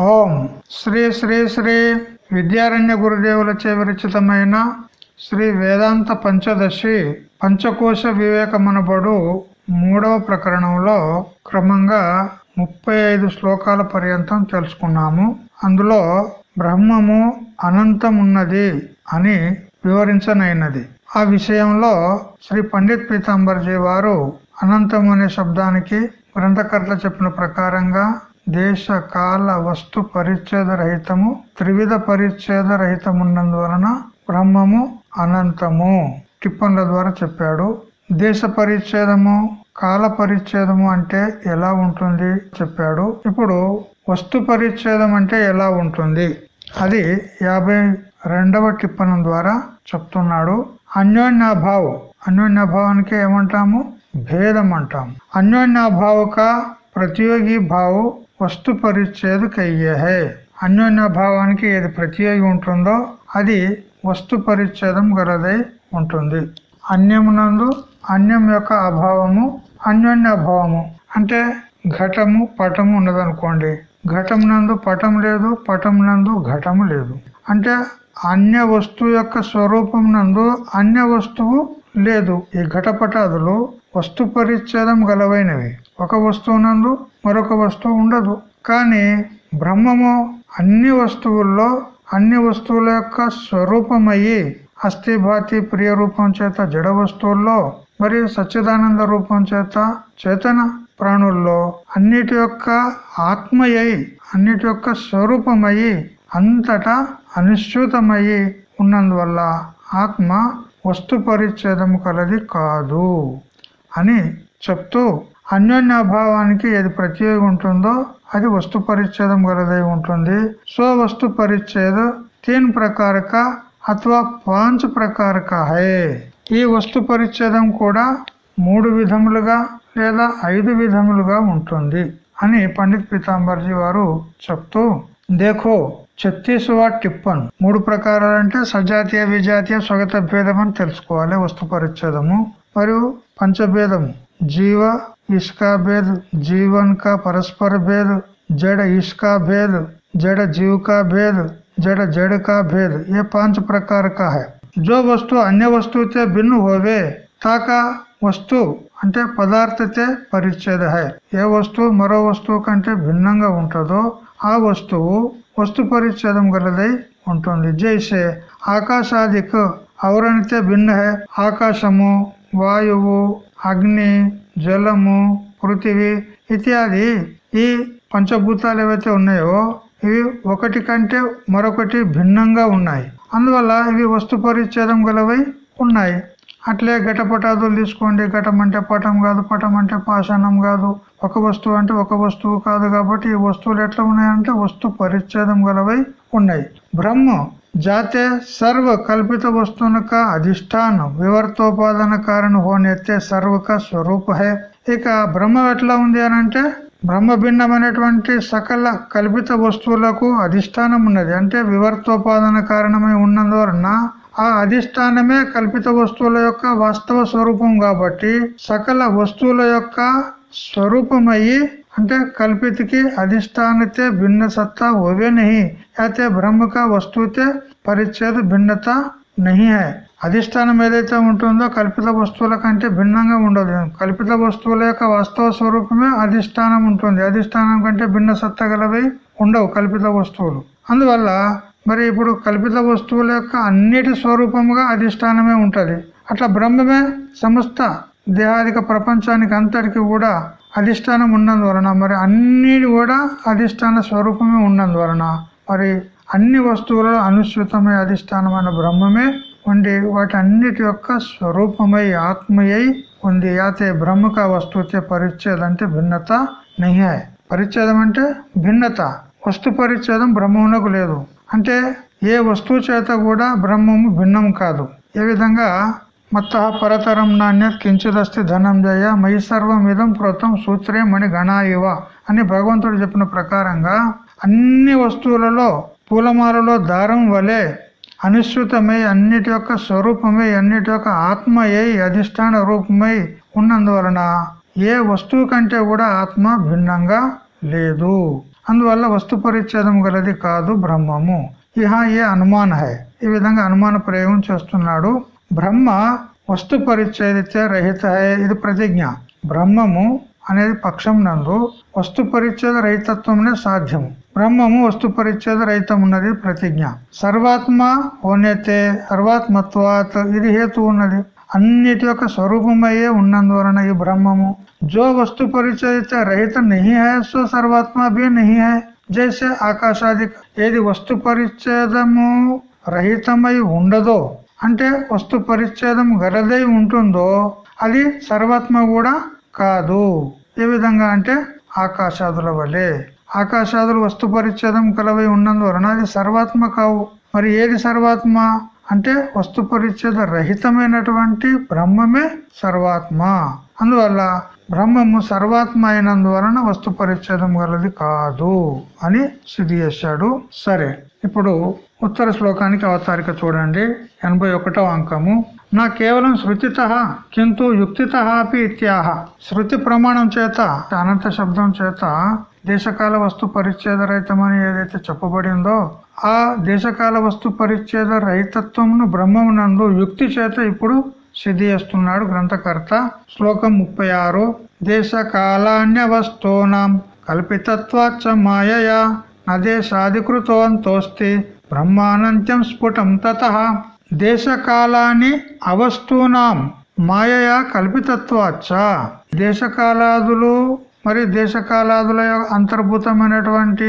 ఓం శ్రీ శ్రీ శ్రీ విద్యారణ్య గురుదేవులచే విరచితమైన శ్రీ వేదాంత పంచదశి పంచకోశ వివేకమనబడు మూడవ ప్రకరణంలో క్రమంగా ముప్పై ఐదు శ్లోకాల పర్యంతం తెలుసుకున్నాము. అందులో బ్రహ్మము అనంతమున్నది అని వివరించనైనది. ఆ విషయంలో శ్రీ పండిత్ పీతాంబర్జీ వారు అనంతం అనే శబ్దానికి గ్రంథకర్త చెప్పిన ప్రకారంగా దేశ కాల వస్తు పరిచ్ఛేద రహితము త్రివిధ పరిచ్ఛేద రహితమున్నందువలన బ్రహ్మము అనంతము. టిప్పన్ల ద్వారా చెప్పాడు. దేశ పరిచ్ఛేదము కాల పరిచ్ఛేదము అంటే ఎలా ఉంటుంది? చెప్పాడు. ఇప్పుడు వస్తు పరిచ్ఛేదం అంటే ఎలా ఉంటుంది? అది యాభై రెండవ టిప్పణం ద్వారా చెప్తున్నాడు. అన్యోన్యాభావ్. అన్యోన్యాభావానికి ఏమంటాము? భేదం అంటాం అన్యోన్యాభావక ప్రతియోగి భావు వస్తు పరిచ్ఛేద కయ్యే అన్యోన్య ఏది ప్రతియోగి ఉంటుందో అది వస్తు పరిచ్ఛేదం గలదై ఉంటుంది. అన్యమునందు అన్యం యొక్క అభావము అన్యోన్యభావము అంటే ఘటము పటము ఉన్నదనుకోండి. ఘటం నందు పటం లేదు పటం నందు ఘటము లేదు. అంటే అన్య వస్తువు యొక్క స్వరూపం నందు అన్య వస్తువు లేదు ఈ ఘటపటాదులు వస్తు పరిచ్ఛేదం గలవైనవి. ఒక వస్తువునందు మరొక వస్తువు ఉండదు. కానీ బ్రహ్మము అన్ని వస్తువుల్లో అన్ని వస్తువుల యొక్క స్వరూపమయ్యి అస్థిభాతి ప్రియ రూపం చేత జడ వస్తువుల్లో మరియు సచ్చిదానంద రూపం చేత చేతన ప్రాణుల్లో అన్నిటి యొక్క ఆత్మయ్యి అన్నిటి యొక్క స్వరూపమయ్యి అంతటా అనిశ్చితమయ్యి ఉన్నందువల్ల ఆత్మ వస్తు పరిచ్ఛేదము కలది కాదు అని చెప్తూ అన్యోన్యాభావానికి ఏది ప్రత్యేక ఉంటుందో అది వస్తు పరిచ్ఛేదం గలదై ఉంటుంది. సో వస్తు పరిచ్ఛేద తీన్ ప్రకారక అథవా పాంచ్ ప్రకారక హే. ఈ వస్తు పరిచ్ఛేదం కూడా మూడు విధములుగా లేదా ఐదు విధములుగా ఉంటుంది అని పండిత్ పీతాంబర్జీ వారు చెప్తూ దేఖో ఛత్తీస్వా టిప్పన్ మూడు ప్రకారాలంటే సజాతీయ విజాతీయ స్వగత భేదం అని తెలుసుకోవాలి వస్తు పరిచ్ఛేదము మరియు పంచభేదము జీవ इसका भेद जीवन का परस्पर भेद जड़ इसका भेद जड़ जीव का भेद जड़ जड़ का भेद ये पांच प्रकार का है जो वस्तु अन्य वस्तु से भिन्न होवे ताका వస్తు అంటే పదార్థతే పరిచ్ఛేద హై ఏ వస్తువు మరో వస్తువు కంటే భిన్నంగా ఉంటుందో ఆ వస్తువు వస్తు పరిచ్ఛేదం గలదై ఉంటుంది జైసే ఆకాశాదిక్ అవరణితే భిన్న ఆకాశము వాయువు అగ్ని జలము పృథివీ ఇత్యాది ఈ పంచభూతాలు ఏవైతే ఉన్నాయో ఇవి ఒకటి కంటే మరొకటి భిన్నంగా ఉన్నాయి. అందువల్ల ఇవి వస్తు పరిచ్ఛేదం గలవై ఉన్నాయి. అట్లే ఘటపటాదులు తీసుకోండి. ఘటం అంటే పటం కాదు పటం అంటే పాషాణం కాదు. ఒక వస్తువు అంటే ఒక వస్తువు కాదు కాబట్టి ఈ వస్తువులు ఎట్లా ఉన్నాయంటే వస్తు పరిచ్ఛేదం గలవై ఉన్నాయి. బ్రహ్మ జాతే సర్వ కల్పిత వస్తువునక అధిష్టానం వివర్తోపాదన కారణ హోనెత్తే సర్వక స్వరూప హే ఇక బ్రహ్మ ఎట్లా ఉంది అనంటే బ్రహ్మ భిన్నమైనటువంటి సకల కల్పిత వస్తువులకు అధిష్టానం ఉన్నది. అంటే వివర్తోపాదన కారణమై ఉన్నందువలన ఆ అధిష్టానమే కల్పిత వస్తువుల యొక్క వాస్తవ స్వరూపం కాబట్టి సకల వస్తువుల యొక్క స్వరూపమయ్యి అంటే कल्पित की अधिष्ठान ते भिन्न सत्ता होवे नहीं అయితే బ్రహ్మ का वस्तु ते పరిచ్ఛేద భిన్నత నహి హై అధిష్టానం ఏదైతే ఉంటుందో కల్పిత వస్తువుల కంటే భిన్నంగా ఉండదు కల్పిత వస్తువుల యొక్క వాస్తవ స్వరూపమే అధిష్టానం ఉంటుంది అధిష్టానం కంటే భిన్న సత్తా గలవై ఉండవు కల్పిత వస్తువులు అందువల్ల మరి ఇప్పుడు కల్పిత వస్తువుల యొక్క అన్నిటి స్వరూపముగా అధిష్టానమే ఉంటది. అట్లా బ్రహ్మమే సమస్త దేహాదిక ప్రపంచానికి అంతటికి కూడా అధిష్టానం ఉన్నందువలన మరి అన్ని కూడా అధిష్టాన స్వరూపమే ఉన్నందువలన మరి అన్ని వస్తువులలో అనుసృతమై అధిష్టానమైన బ్రహ్మమే ఉండి వాటి అన్నిటి యొక్క స్వరూపమై ఆత్మయై ఉంది యాతే బ్రహ్మక వస్తువుతే పరిచ్ఛేదం అంటే భిన్నత నహ్యాయ్ పరిచ్ఛేదం అంటే భిన్నత. వస్తు పరిచ్ఛేదం బ్రహ్మమునకు లేదు. అంటే ఏ వస్తువు చేత కూడా బ్రహ్మము భిన్నం కాదు. ఏ విధంగా? మత్త పరతరం నాణ్యత్ కించిదస్తి ధనంజయ మై సర్వం ఇదం కృతం సూత్రే మణి గణాయివ అని భగవంతుడు చెప్పిన ప్రకారంగా అన్ని వస్తువులలో పూలమాలలో దారం వలె అనుసృతమై అన్నిటి యొక్క స్వరూపమై అన్నిటి యొక్క ఆత్మయై అధిష్టాన రూపమై ఉన్నందువలన ఏ వస్తువు కంటే కూడా ఆత్మ భిన్నంగా లేదు. అందువల్ల వస్తు పరిచ్ఛేదం గలది కాదు బ్రహ్మము. ఇహ ఏ అనుమాన హై. ఈ విధంగా అనుమాన ప్రయోగం చేస్తున్నాడు. బ్రహ్మ వస్తు పరిచ్ఛేదిత రహిత హై. ఇది ప్రతిజ్ఞ. బ్రహ్మము అనేది పక్షం నందు వస్తు పరిచ్ఛేద రహితత్వమునే సాధ్యము. బ్రహ్మము వస్తు పరిచ్ఛేద రహితం ఉన్నది ప్రతిజ్ఞ. సర్వాత్మ ఓనేతే సర్వాత్మత్వాత్. ఇది హేతు ఉన్నది. అన్నిటి యొక్క స్వరూపమయ్యే ఉన్నందువలన ఈ బ్రహ్మము జో వస్తు పరిచయత రహిత నహి హై సో సర్వాత్మ భీ నహి హై. జైసే ఆకాశాది ఏది వస్తు పరిచ్ఛేదము రహితమై ఉండదో అంటే వస్తు పరిచ్ఛేదం గలదై ఉంటుందో అది సర్వాత్మ కూడా కాదు. ఏ విధంగా అంటే ఆకాశాదుల వలె. ఆకాశాదులు వస్తు పరిచ్ఛేదం కలవై ఉన్నందువలన అది సర్వాత్మ కావు. మరి ఏది సర్వాత్మ? అంటే వస్తు పరిచ్ఛేద రహితమైనటువంటి బ్రహ్మమే సర్వాత్మ. అందువల్ల బ్రహ్మము సర్వాత్మ అయినందువలన వస్తు పరిచ్ఛేదం గలది కాదు అని సిద్ధి చేశాడు. సరే ఇప్పుడు ఉత్తర శ్లోకానికి అవతారిక చూడండి. ఎనభై ఒకటో అంకము. నా కేవలం శృతిత కింటూ యుక్తిత అపి ఇత్యాహ. శృతి ప్రమాణం చేత అనంత శబ్దం చేత దేశకాల వస్తు పరిచ్ఛేద రహితమని ఏదైతే చెప్పబడిందో ఆ దేశకాల వస్తు పరిచ్ఛేద రహితత్వమును బ్రహ్మమునందు యుక్తి చేత ఇప్పుడు సిద్ధి చేస్తున్నాడు గ్రంథకర్త. శ్లోకం ముప్పై ఆరు. దేశ కాలాన్య వస్తూనాం కల్పితత్వాచ మాయయా నదేశాధికృతోంతోస్తి బ్రహ్మానంత్యం స్ఫుటం తత. దేశకాలాన్ని అవస్తూనాం మాయయా కల్పితత్వాచ దేశకాలాదులు మరి దేశకాలాదుల అంతర్భూతమైనటువంటి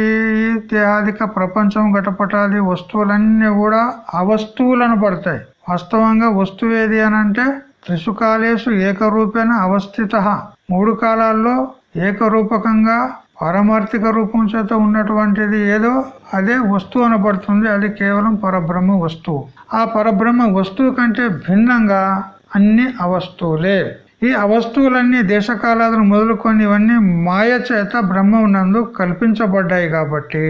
దేహాదిక ప్రపంచం గటపటాది వస్తువులన్నీ కూడా అవస్తువులను పడతాయి. వాస్తవంగా వస్తువు ఏది అనంటే త్రిసుకాలేసు ఏకరూపేణ అవస్థిత మూడు కాలాల్లో ఏకరూపకంగా పారమార్థిక రూపం చేత ఉన్నటువంటిది ఏదో అదే వస్తువు అనబడుతుంది. అది కేవలం పరబ్రహ్మ వస్తువు. ఆ పరబ్రహ్మ వస్తువు కంటే భిన్నంగా అన్ని అవస్తువులే ఈ అవస్తువులన్నీ దేశకాలాలను మొదలుకొని ఇవన్నీ మాయ చేత బ్రహ్మనందు కల్పించబడ్డాయి కాబట్టి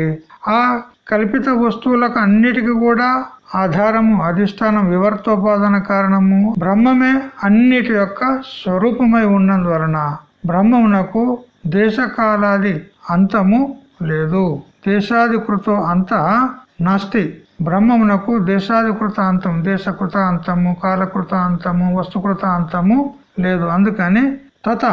ఆ కల్పిత వస్తువులకు అన్నిటికీ కూడా ఆధారము అధిష్టానం వివర్తోపాదన కారణము బ్రహ్మమే అన్నిటి యొక్క స్వరూపమై ఉన్నందువలన బ్రహ్మమునకు దేశకాలాది అంతము లేదు. దేశాధికృతం అంత నాస్తి. బ్రహ్మమునకు దేశాధికృత అంతం దేశకృత అంతము కాలకృత అంతము వస్తుకృత అంతము లేదు. అందుకని తత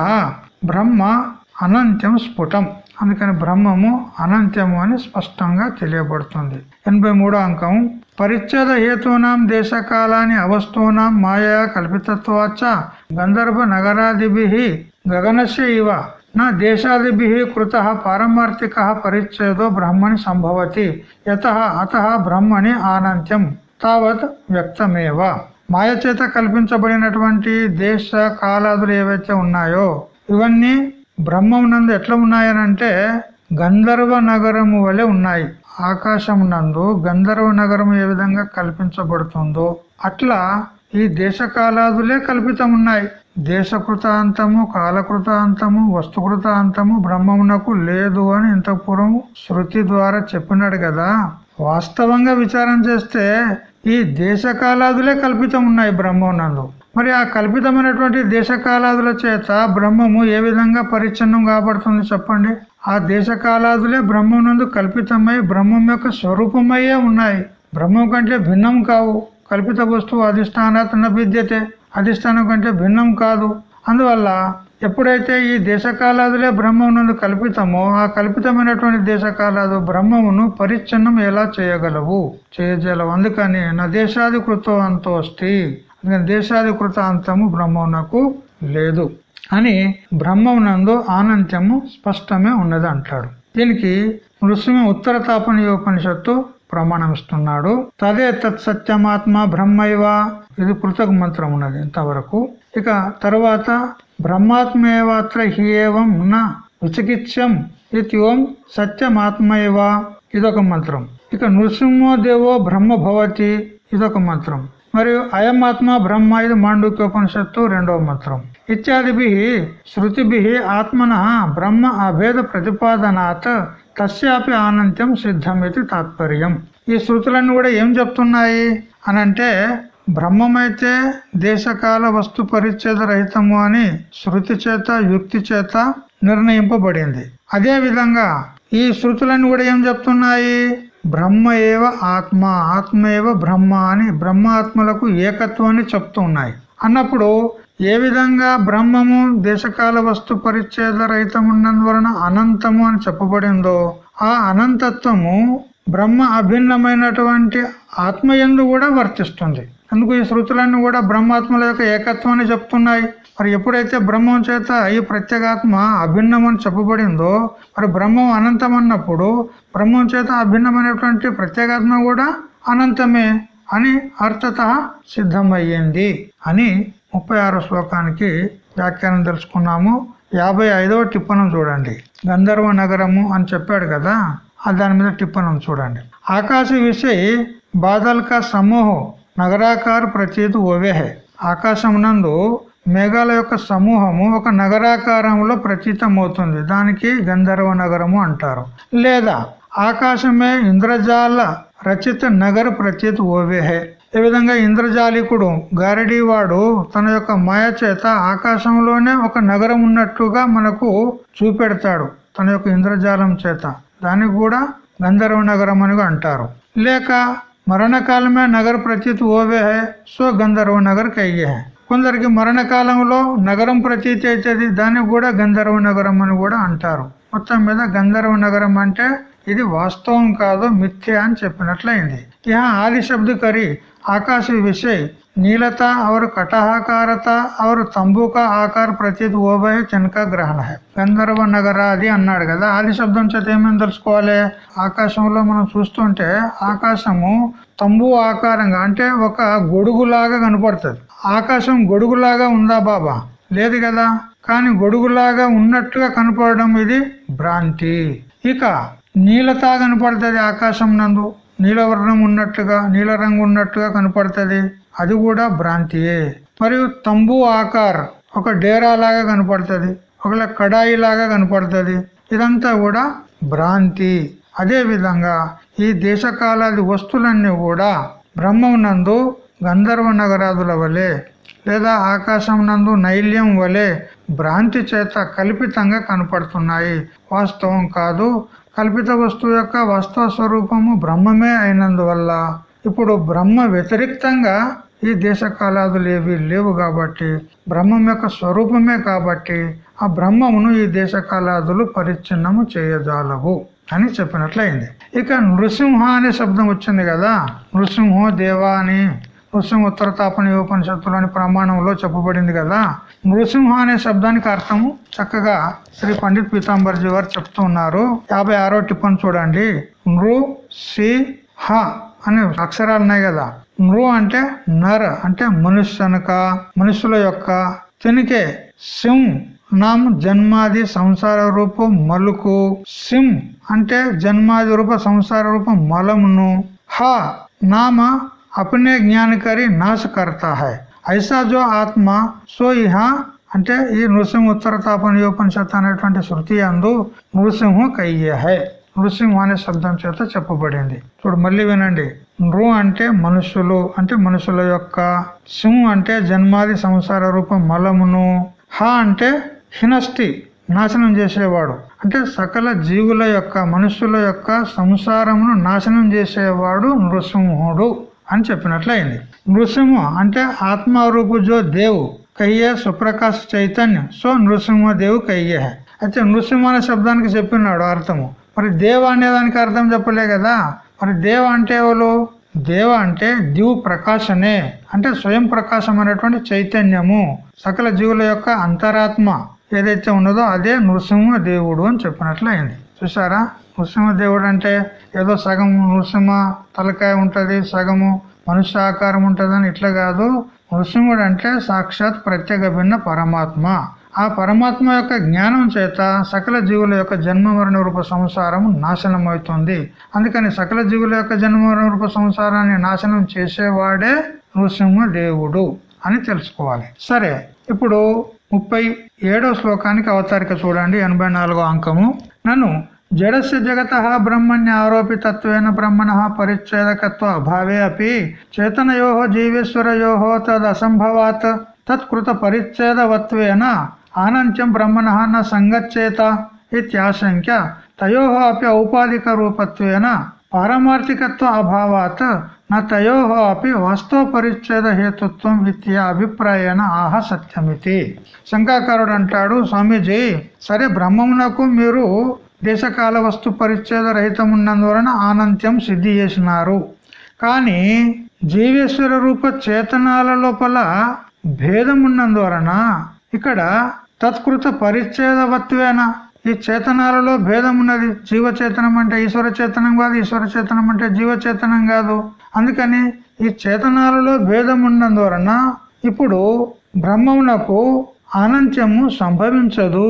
బ్రహ్మ అనంత్యం స్ఫుటం. అందుకని బ్రహ్మము అనంత్యము అని స్పష్టంగా తెలియబడుతుంది. ఎనభై మూడో అంకం. పరిచ్ఛేద హేతూనాం దేశకాలాన్ని అవస్తూనాం మాయా కల్పితత్వాచ గంధర్భ నగరాదిభి గగనస్య ఇవ. నా దేశాదిభి కృత పారమార్థిక పరిచ్ఛేదో బ్రహ్మణి సంభవతి. యత అత బ్రహ్మణి అనంత్యం తావత్ వ్యక్తమేవ. మాయ చేత కల్పించబడినటువంటి దేశ కాలాదులు ఏవైతే ఉన్నాయో ఇవన్నీ బ్రహ్మం నందు ఎట్లా ఉన్నాయనంటే గంధర్వ నగరము వలె ఉన్నాయి. ఆకాశం నందు గంధర్వ నగరం ఏ విధంగా కల్పించబడుతుందో అట్లా ఈ దేశకాలాదులే కల్పితం ఉన్నాయి. దేశకృతాంతము కాలకృతాంతము వస్తుకృతాంతము బ్రహ్మమునకు లేదు అని ఇంత పూర్వం శృతి ద్వారా చెప్పినాడు కదా. వాస్తవంగా విచారం చేస్తే ఈ దేశకాలాదులే కల్పితం ఉన్నాయి బ్రహ్మనందు మరి ఆ కల్పితమైనటువంటి దేశకాలాదుల చేత బ్రహ్మము ఏ విధంగా పరిచ్ఛిన్నం కాబడుతుంది చెప్పండి. ఆ దేశకాలాదులే బ్రహ్మనందు కల్పితమై బ్రహ్మం యొక్క స్వరూపమయ్యే ఉన్నాయి. బ్రహ్మం కంటే భిన్నం కావు. కల్పిత వస్తువు అధిష్టానాత్ విద్యతే. అధిష్టానం కంటే భిన్నం కాదు. అందువల్ల ఎప్పుడైతే ఈ దేశకాలాదులే బ్రహ్మమునందు కల్పితమో ఆ కల్పితమైనటువంటి దేశకాలాదు బ్రహ్మమును పరిచ్ఛిన్నం ఎలా చేయగలవు? చేయజలవు అందుకని నా దేశాధికృతం అంతోస్తి. అందుకని దేశాధికృత అంతము బ్రహ్మమునకు లేదు అని బ్రహ్మమునందు ఆనంత్యము స్పష్టమే ఉన్నది అంటాడు. దీనికి నృసింహ ఉత్తర తాపనీయోపనిషత్తు ప్రమాణం ఇస్తున్నాడు తదే తత్సత్యమాత్మ బ్రహ్మైవ. ఇది పృథక్ మంత్రం ఉన్నది ఇంతవరకు. ఇక తర్వాత బ్రహ్మాత్మేవాత్ర హియేవం న విచికిత్సం ఇత్యోం ఓం సత్యమాత్మైవ ఇదొక మంత్రం ఇక నృసింహదేవో బ్రహ్మ భవతి ఇదొక మంత్రం మరియు అయమాత్మ బ్రహ్మ ఇది మాండుక్యోపనిషత్తు రెండవ మంత్రం। ఇత్యాదిభి శృతిభి ఆత్మన బ్రహ్మ అభేద ప్రతిపాదనాత్ తస్యాపి ఆనంత్యం ఇది తాత్పర్యం ఈ శృతులన్నీ కూడా ఏం చెప్తున్నాయి? అనంటే బ్రహ్మమైతే దేశకాల వస్తు పరిచ్ఛేద రహితము అని శృతి చేత యుక్తి చేత నిర్ణయింపబడింది. అదే విధంగా ఈ శృతులన్నీ కూడా ఏం చెప్తున్నాయి? బ్రహ్మ ఏవ ఆత్మ ఆత్మ ఏవ బ్రహ్మ అని బ్రహ్మాత్మలకు ఏకత్వాన్ని చెప్తున్నాయి. అన్నప్పుడు ఏ విధంగా బ్రహ్మము దేశకాల వస్తు పరిచ్ఛేద రహితమున్నందువలన అనంతము అని చెప్పబడిందో ఆ అనంతత్వము బ్రహ్మ అభిన్నమైనటువంటి ఆత్మయందు కూడా వర్తిస్తుంది. అందుకు ఈ శృతులన్నీ కూడా బ్రహ్మాత్మల యొక్క ఏకత్వాన్ని చెప్తున్నాయి. మరి ఎప్పుడైతే బ్రహ్మం చేత ఈ ప్రత్యేగాత్మ అభిన్నం అని చెప్పబడిందో మరి బ్రహ్మం అనంతం అన్నప్పుడు బ్రహ్మం చేత అభిన్నమైనటువంటి ప్రత్యేగాత్మ కూడా అనంతమే అని అర్థత సిద్ధమయ్యింది అని ముప్పై శ్లోకానికి వ్యాఖ్యానం తెలుసుకున్నాము. యాభై ఐదవ టిప్పణం చూడండి. గంధర్వ నగరము అని చెప్పాడు కదా దాని మీద టిప్పణం చూడండి. ఆకాశ విషయ బాధల్క సమూహం నగరాకార ప్రతీతి ఓవేహే ఆకాశం నందు మేఘాల యొక్క సమూహము ఒక నగరాకారంలో ప్రచితమవుతుంది. దానికి గంధర్వ నగరము అంటారు. లేదా ఆకాశమే ఇంద్రజాల రచిత నగర ప్రతీతి ఓవేహే ఈ విధంగా ఇంద్రజాలికుడు గారడీవాడు తన యొక్క మాయ చేత ఆకాశంలోనే ఒక నగరం ఉన్నట్టుగా మనకు చూపెడతాడు తన యొక్క ఇంద్రజాలం చేత. దానికి కూడా గంధర్వ నగరం అని అంటారు. లేక మరణకాలమే నగర ప్రతీతి ఓవే హే సో గంధర్వ నగర్ కయ్యే హే. కొందరికి మరణకాలంలో నగరం ప్రతీతి అవుతుంది దాన్ని కూడా గంధర్వ నగరం అని కూడా అంటారు. మొత్తం మీద గంధర్వ నగరం అంటే ఇది వాస్తవం కాదు మిథ్య అని చెప్పినట్లయింది. ఇహ ఆది శబ్ద కరి ఆకాశ విషయ नीलता और कटहाकारता और तंबू का ఆకార ప్రతీతి ఓభయ చెనక గ్రహణ గంధర్వ నగరాది అన్నాడు కదా ఆది శబ్దం చేత ఏమేమి తెలుసుకోవాలి ఆకాశంలో మనం చూస్తుంటే ఆకాశము తంబు ఆకారంగా అంటే ఒక గొడుగులాగా కనపడుతుంది ఆకాశం గొడుగులాగా ఉందా బాబా లేదు కదా కానీ గొడుగులాగా ఉన్నట్టుగా కనపడడం ఇది భ్రాంతి ఇక నీలత కనపడుతుంది ఆకాశం నందు నీలవర్ణం ఉన్నట్టుగా నీల రంగు ఉన్నట్టుగా కనపడుతుంది అది కూడా భ్రాంతియే. మరియు తంబు ఆకార్ ఒక డేరా లాగా కనపడుతుంది ఒకలా కడాయి లాగా కనపడుతుంది. ఇదంతా కూడా భ్రాంతి. అదే విధంగా ఈ దేశకాలాది వస్తువులన్నీ కూడా బ్రహ్మం నందు గంధర్వ నగరాదుల వలె లేదా ఆకాశం నందు నైల్యం వలె భ్రాంతి చేత కల్పితంగా కనపడుతున్నాయి. వాస్తవం కాదు. కల్పిత వస్తువు యొక్క వాస్తవ స్వరూపము బ్రహ్మమే అయినందువల్ల ఇప్పుడు బ్రహ్మ వ్యతిరిక్తంగా ఈ దేశ కాలాదులు ఏవి లేవు కాబట్టి బ్రహ్మం యొక్క స్వరూపమే కాబట్టి ఆ బ్రహ్మమును ఈ దేశ కాలాదులు పరిచ్ఛిన్నము చేయజాలవు అని చెప్పినట్లయింది. ఇక నృసింహ అనే శబ్దం వచ్చింది కదా. నృసింహో దేవా అని నృసింహ ఉత్తరతాపని ఉపనిషత్తులోని ప్రమాణంలో చెప్పబడింది కదా. నృసింహ అనే శబ్దానికి అర్థము చక్కగా శ్రీ పండిత్ పీతాంబర్జీ వారు చెప్తూ ఉన్నారు. యాభై ఆరో టిప్పని చూడండి. నృ సి హ. అనే అక్షరాలు ఉన్నాయి కదా. నృ అంటే నర్ అంటే మనుష్యనక మనుషుల యొక్క తినికే సిం నామ్ జన్మాది సంసార రూపం మలుకు సిం అంటే జన్మాది రూప సంసార రూపం మలమును. హ నామ అపనే జ్ఞానకరి నాశ కర్తా హై. ఐసా జో ఆత్మ సో ఇహ అంటే ఈ నృసింహ ఉత్తర తాపనియోపనిషత్ అనేటువంటి శృతి అందు నృసింహ కయ్య హై. నృసింహ అనే శబ్దం చేత చెప్పబడింది. చూడు మళ్ళీ వినండి. నృ అంటే మనుషులు అంటే మనుషుల యొక్క సింహ అంటే జన్మాది సంసార రూపం మలమును. హ అంటే హినస్టి నాశనం చేసేవాడు. అంటే సకల జీవుల యొక్క మనుషుల యొక్క సంసారమును నాశనం చేసేవాడు నృసింహుడు అని చెప్పినట్లయింది. నృసింహ అంటే ఆత్మరూపు జో దేవు కయ్యే సుప్రకాశ చైతన్యం. సో నృసింహదేవు కయ్యే. అయితే నృసింహ అనే శబ్దానికి చెప్పినాడు అర్థము. మరి దేవ అనే దానికి అర్థం చెప్పలే కదా. మరి దేవ అంటే ఎవరు? దేవ అంటే దివు ప్రకాశనే అంటే స్వయం ప్రకాశం అనేటువంటి చైతన్యము. సకల జీవుల యొక్క అంతరాత్మ ఏదైతే ఉన్నదో అదే నృసింహ దేవుడు అని చెప్పినట్లయింది. చూసారా నృసింహ దేవుడు అంటే ఏదో సగం నృసింహ తలకాయ ఉంటది సగము మనుష్య ఆకారం ఉంటదని ఇట్లా కాదు. నృసింహుడు అంటే సాక్షాత్ ప్రత్యేక భిన్న పరమాత్మ. ఆ పరమాత్మ యొక్క జ్ఞానం చేత సకల జీవుల యొక్క జన్మ మరణ రూప సంసారం నాశనం అవుతుంది అందుకని సకల జీవుల యొక్క జన్మ మరణ రూప సంసారాన్ని నాశనం చేసేవాడే నృసింహ దేవుడు అని తెలుసుకోవాలి. సరే ఇప్పుడు ముప్పై ఏడో శ్లోకానికి అవతారిక చూడండి ఎనభై నాలుగో అంకము. నన్ను జడస్య జగత బ్రహ్మణ్య ఆరోపితత్వేన బ్రహ్మణ పరిచ్ఛేదకత్వ అభావే అపి చేతనయో జీవేశ్వరయో తదసంభవాత్ తత్కృత పరిచ్ఛేదవత్వేన ఆనంత్యం బ్రహ్మణ న సంగచ్చేత ఇత్యాశంక్య తయో అపి ఔపాధిక రూపత్వేన పారమార్థికత్వ అభావాత్ నా తయో అపి వాస్తవ పరిచ్ఛేద హేతుత్వం ఇత్య అభిప్రాయన ఆహ సత్యమితి. శంకాకారుడు అంటాడు స్వామీజీ సరే బ్రహ్మమునకు మీరు దేశకాల వస్తు పరిచ్ఛేద రహితమున్నందువలన ఆనంత్యం సిద్ధి చేసినారు. కానీ జీవేశ్వర రూప చేతనాల లోపల భేదం ఉన్నందువలన ఇక్కడ తత్కృత పరిచ్ఛేదవత్వేన. ఈ చేతనాలలో భేదం ఉన్నది జీవచేతనం అంటే ఈశ్వర చేతనం కాదు ఈశ్వర చేతనం అంటే జీవచేతనం కాదు. అందుకని ఈ చేతనాలలో భేదం ఉన్నందువలన ఇప్పుడు బ్రహ్మమునకు అనంత్యము సంభవించదు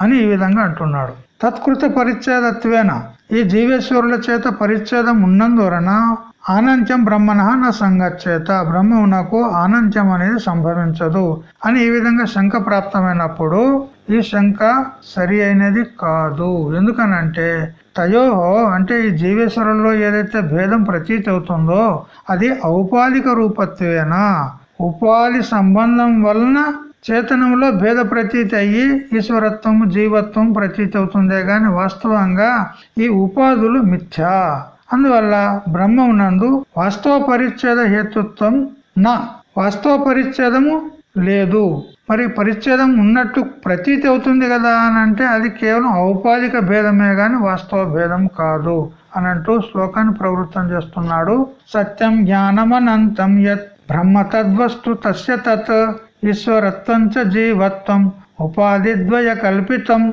అని ఈ విధంగా అంటున్నాడు. తత్కృత పరిచ్ఛేదత్వేన. ఈ జీవేశ్వరుల చేత పరిచ్ఛేదం ఉన్నందువలన ఆనంత్యం బ్రహ్మణ నా సంగచ్చేత. బ్రహ్మమునకు ఆనంత్యం అనేది సంభవించదు. అని ఈ విధంగా శంక ప్రాప్తమైనప్పుడు ఈ శంక సరి అయినది కాదు. ఎందుకనంటే తయోహో అంటే ఈ జీవేశ్వరంలో ఏదైతే భేదం ప్రతీతి అవుతుందో అది ఔపాధిక రూపత్వేనా? ఉపాధి సంబంధం వలన చేతనంలో భేద ప్రతీతి అయ్యి ఈశ్వరత్వం జీవత్వం ప్రతీతి అవుతుందే గాని వాస్తవంగా ఈ ఉపాధులు మిథ్యా. అందువల్ల బ్రహ్మమునందు వాస్తవ పరిచ్ఛేద హేతుత్వం నా. వాస్తవ పరిచ్ఛేదము లేదు. మరి పరిచ్ఛేదం ఉన్నట్టు ప్రతీతి అవుతుంది కదా అని అంటే అది కేవలం ఔపాధిక భేదమే గాని వాస్తవ భేదం కాదు అని అంటూ శ్లోకాన్ని ప్రవృత్తం చేస్తున్నాడు. సత్యం జ్ఞానమనంతం యత్ బ్రహ్మ తద్వస్తు తస్య తత్ ఈశ్వరత్వం చ జీవత్వం ఉపాధిద్వయ కల్పితం.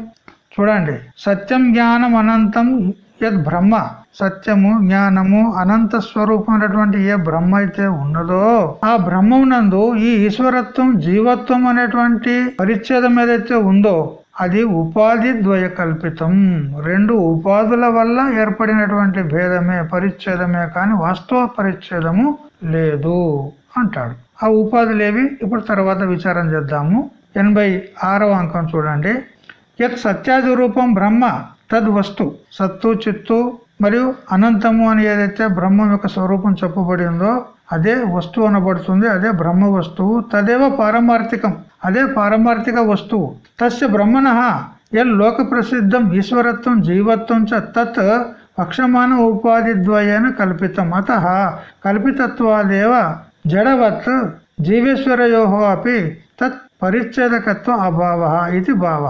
చూడండి. సత్యం జ్ఞానం అనంతం యద్ బ్రహ్మ. సత్యము జ్ఞానము అనంత స్వరూపమైనటువంటి ఏ బ్రహ్మ అయితే ఉన్నదో ఆ బ్రహ్మమునందు ఈ ఈశ్వరత్వం జీవత్వం అనేటువంటి పరిచ్ఛేదం ఏదైతే ఉందో అది ఉపాధి ద్వయ కల్పితం రెండు ఉపాధుల వల్ల ఏర్పడినటువంటి భేదమే పరిచ్ఛేదమే కాని వాస్తవ పరిచ్ఛేదము లేదు అంటాడు. ఆ ఉపాధులేవి ఇప్పుడు తర్వాత విచారం చేద్దాము. ఎనభై ఆరవ అంకం చూడండి. యత్ సత్యాది రూపం బ్రహ్మ తద్ వస్తు సత్తు చిత్తు మరియు అనంతము అని ఏదైతే బ్రహ్మం యొక్క స్వరూపం చెప్పబడి ఉందో అదే వస్తువు అనబడుతుంది అదే బ్రహ్మ వస్తువు. తదేవ పారమార్థికం. అదే పారమార్థిక వస్తువు. తస్య బ్రహ్మణ ఎల్ లోక ప్రసిద్ధం ఈశ్వరత్వం జీవత్వం చ తత్ పక్షమాన ఉపాధి ద్వయన కల్పితం. అత కల్పితత్వాదేవ జడవత్ జీవేశ్వరయో అపి తత్ పరిచ్ఛేదకత్వ అభావ ఇది భావ.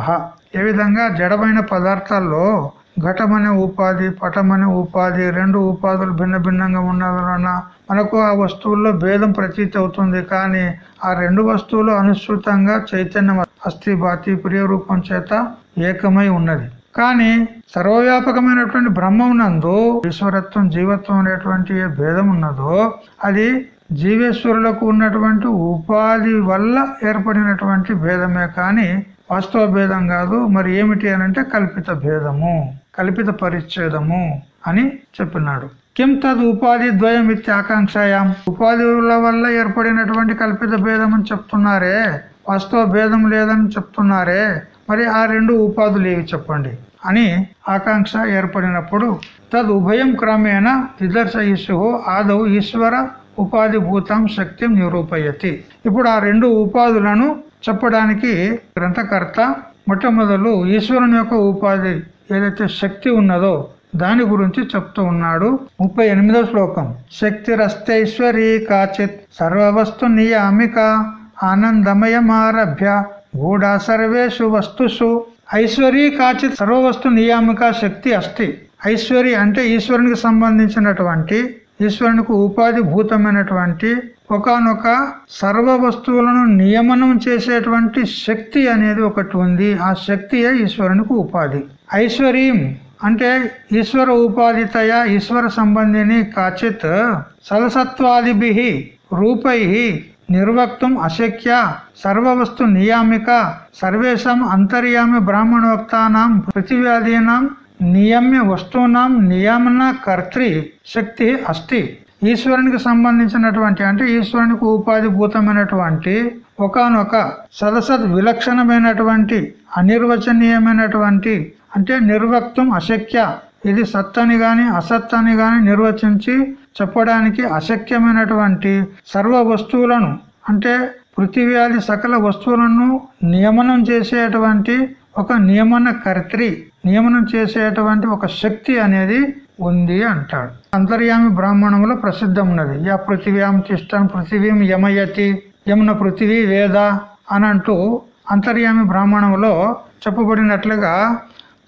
ఏ విధంగా జడమైన పదార్థాల్లో ఘటమనే ఉపాధి పటమనే ఉపాధి రెండు ఉపాధులు భిన్న భిన్నంగా ఉన్నవలన మనకు ఆ వస్తువుల్లో భేదం ప్రతీతి అవుతుంది. కానీ ఆ రెండు వస్తువులు అనుసృతంగా చైతన్యం అస్థి బాతి ప్రియ రూపం చేత ఏకమై ఉన్నది. కానీ సర్వవ్యాపకమైనటువంటి బ్రహ్మమునందు ఈశ్వరత్వం జీవత్వం అనేటువంటి ఏ భేదం ఉన్నదో అది జీవేశ్వరులకు ఉన్నటువంటి ఉపాధి వల్ల ఏర్పడినటువంటి భేదమే. కానీ వాస్తవ భేదం కాదు. మరి ఏమిటి అని అంటే కల్పిత భేదము. కల్పిత పరిచ్ఛేదము అని చెప్పినాడు. కిం తద్ ఉపాధి ద్వయం ఆకాంక్షాయాం ఉపాధుల వల్ల ఏర్పడినటువంటి కల్పిత భేదం అని చెప్తున్నారే వాస్తవ భేదం లేదని చెప్తున్నారే మరి ఆ రెండు ఉపాధులు ఏవి చెప్పండి అని ఆకాంక్ష ఏర్పడినప్పుడు తద్ ఉభయం క్రమేణ నిదర్శయిషు ఆదవు ఈశ్వర ఉపాధి భూతం శక్తి నిరూపయతి. ఇప్పుడు ఆ రెండు ఉపాధులను చెప్పడానికి గ్రంథకర్త మొట్టమొదలు ఈశ్వరుని యొక్క ఉపాధి ఏదైతే శక్తి ఉన్నదో దాని గురించి చెప్తూ ఉన్నాడు. ముప్పై ఎనిమిదో శ్లోకం. శక్తి రస్తైశ్వరీ కాచిత్ సర్వవస్తు నియామిక ఆనందమయమారభ్య గూఢా సర్వేషు వస్తుసు ఐశ్వరీ కాచిత్ సర్వవస్తు నియామిక శక్తి అస్తి. ఐశ్వరి అంటే ఈశ్వరునికి సంబంధించినటువంటి ఈశ్వరునికి ఉపాధి భూతమైనటువంటి ఒకనొక సర్వ వస్తువులను నియమనం చేసేటువంటి శక్తి అనేది ఒకటి ఉంది. ఆ శక్తియే ఈశ్వరునికి ఉపాధి. ఐశ్వర్యం అంటే ఈశ్వర ఉపాధితయ ఈశ్వర సంబంధిని కాచిత్ సలసత్వాదిభి రూపై నిర్వక్తం అశక్య సర్వవస్తు నియామిక సర్వేషాం అంతర్యామి బ్రాహ్మణోక్తానాం పృథివ్యాధీనాం నియమ్య వస్తువునాం నియమన కర్త్రి శక్తి అస్తి. ఈశ్వరునికి సంబంధించినటువంటి అంటే ఈశ్వరునికి ఉపాధి భూతమైనటువంటి ఒకనొక సదసద్ విలక్షణమైనటువంటి అనిర్వచనీయమైనటువంటి అంటే నిర్వక్తం అశక్య. ఇది సత్తని గాని అసత్తని గాని నిర్వచించి చెప్పడానికి అశక్యమైనటువంటి సర్వ వస్తువులను అంటే పృథివ్యాధి సకల వస్తువులను నియమనం చేసేటువంటి ఒక నియమన కర్త్రి నియమనం చేసేటువంటి ఒక శక్తి అనేది ఉంది అంటాడు. అంతర్యామి బ్రాహ్మణంలో ప్రసిద్ధం ఉన్నది యా పృథివ్యాం తిష్టం పృథివీం యమయతి యమున పృథివీ వేద అని అంటూ అంతర్యామి బ్రాహ్మణంలో చెప్పబడినట్లుగా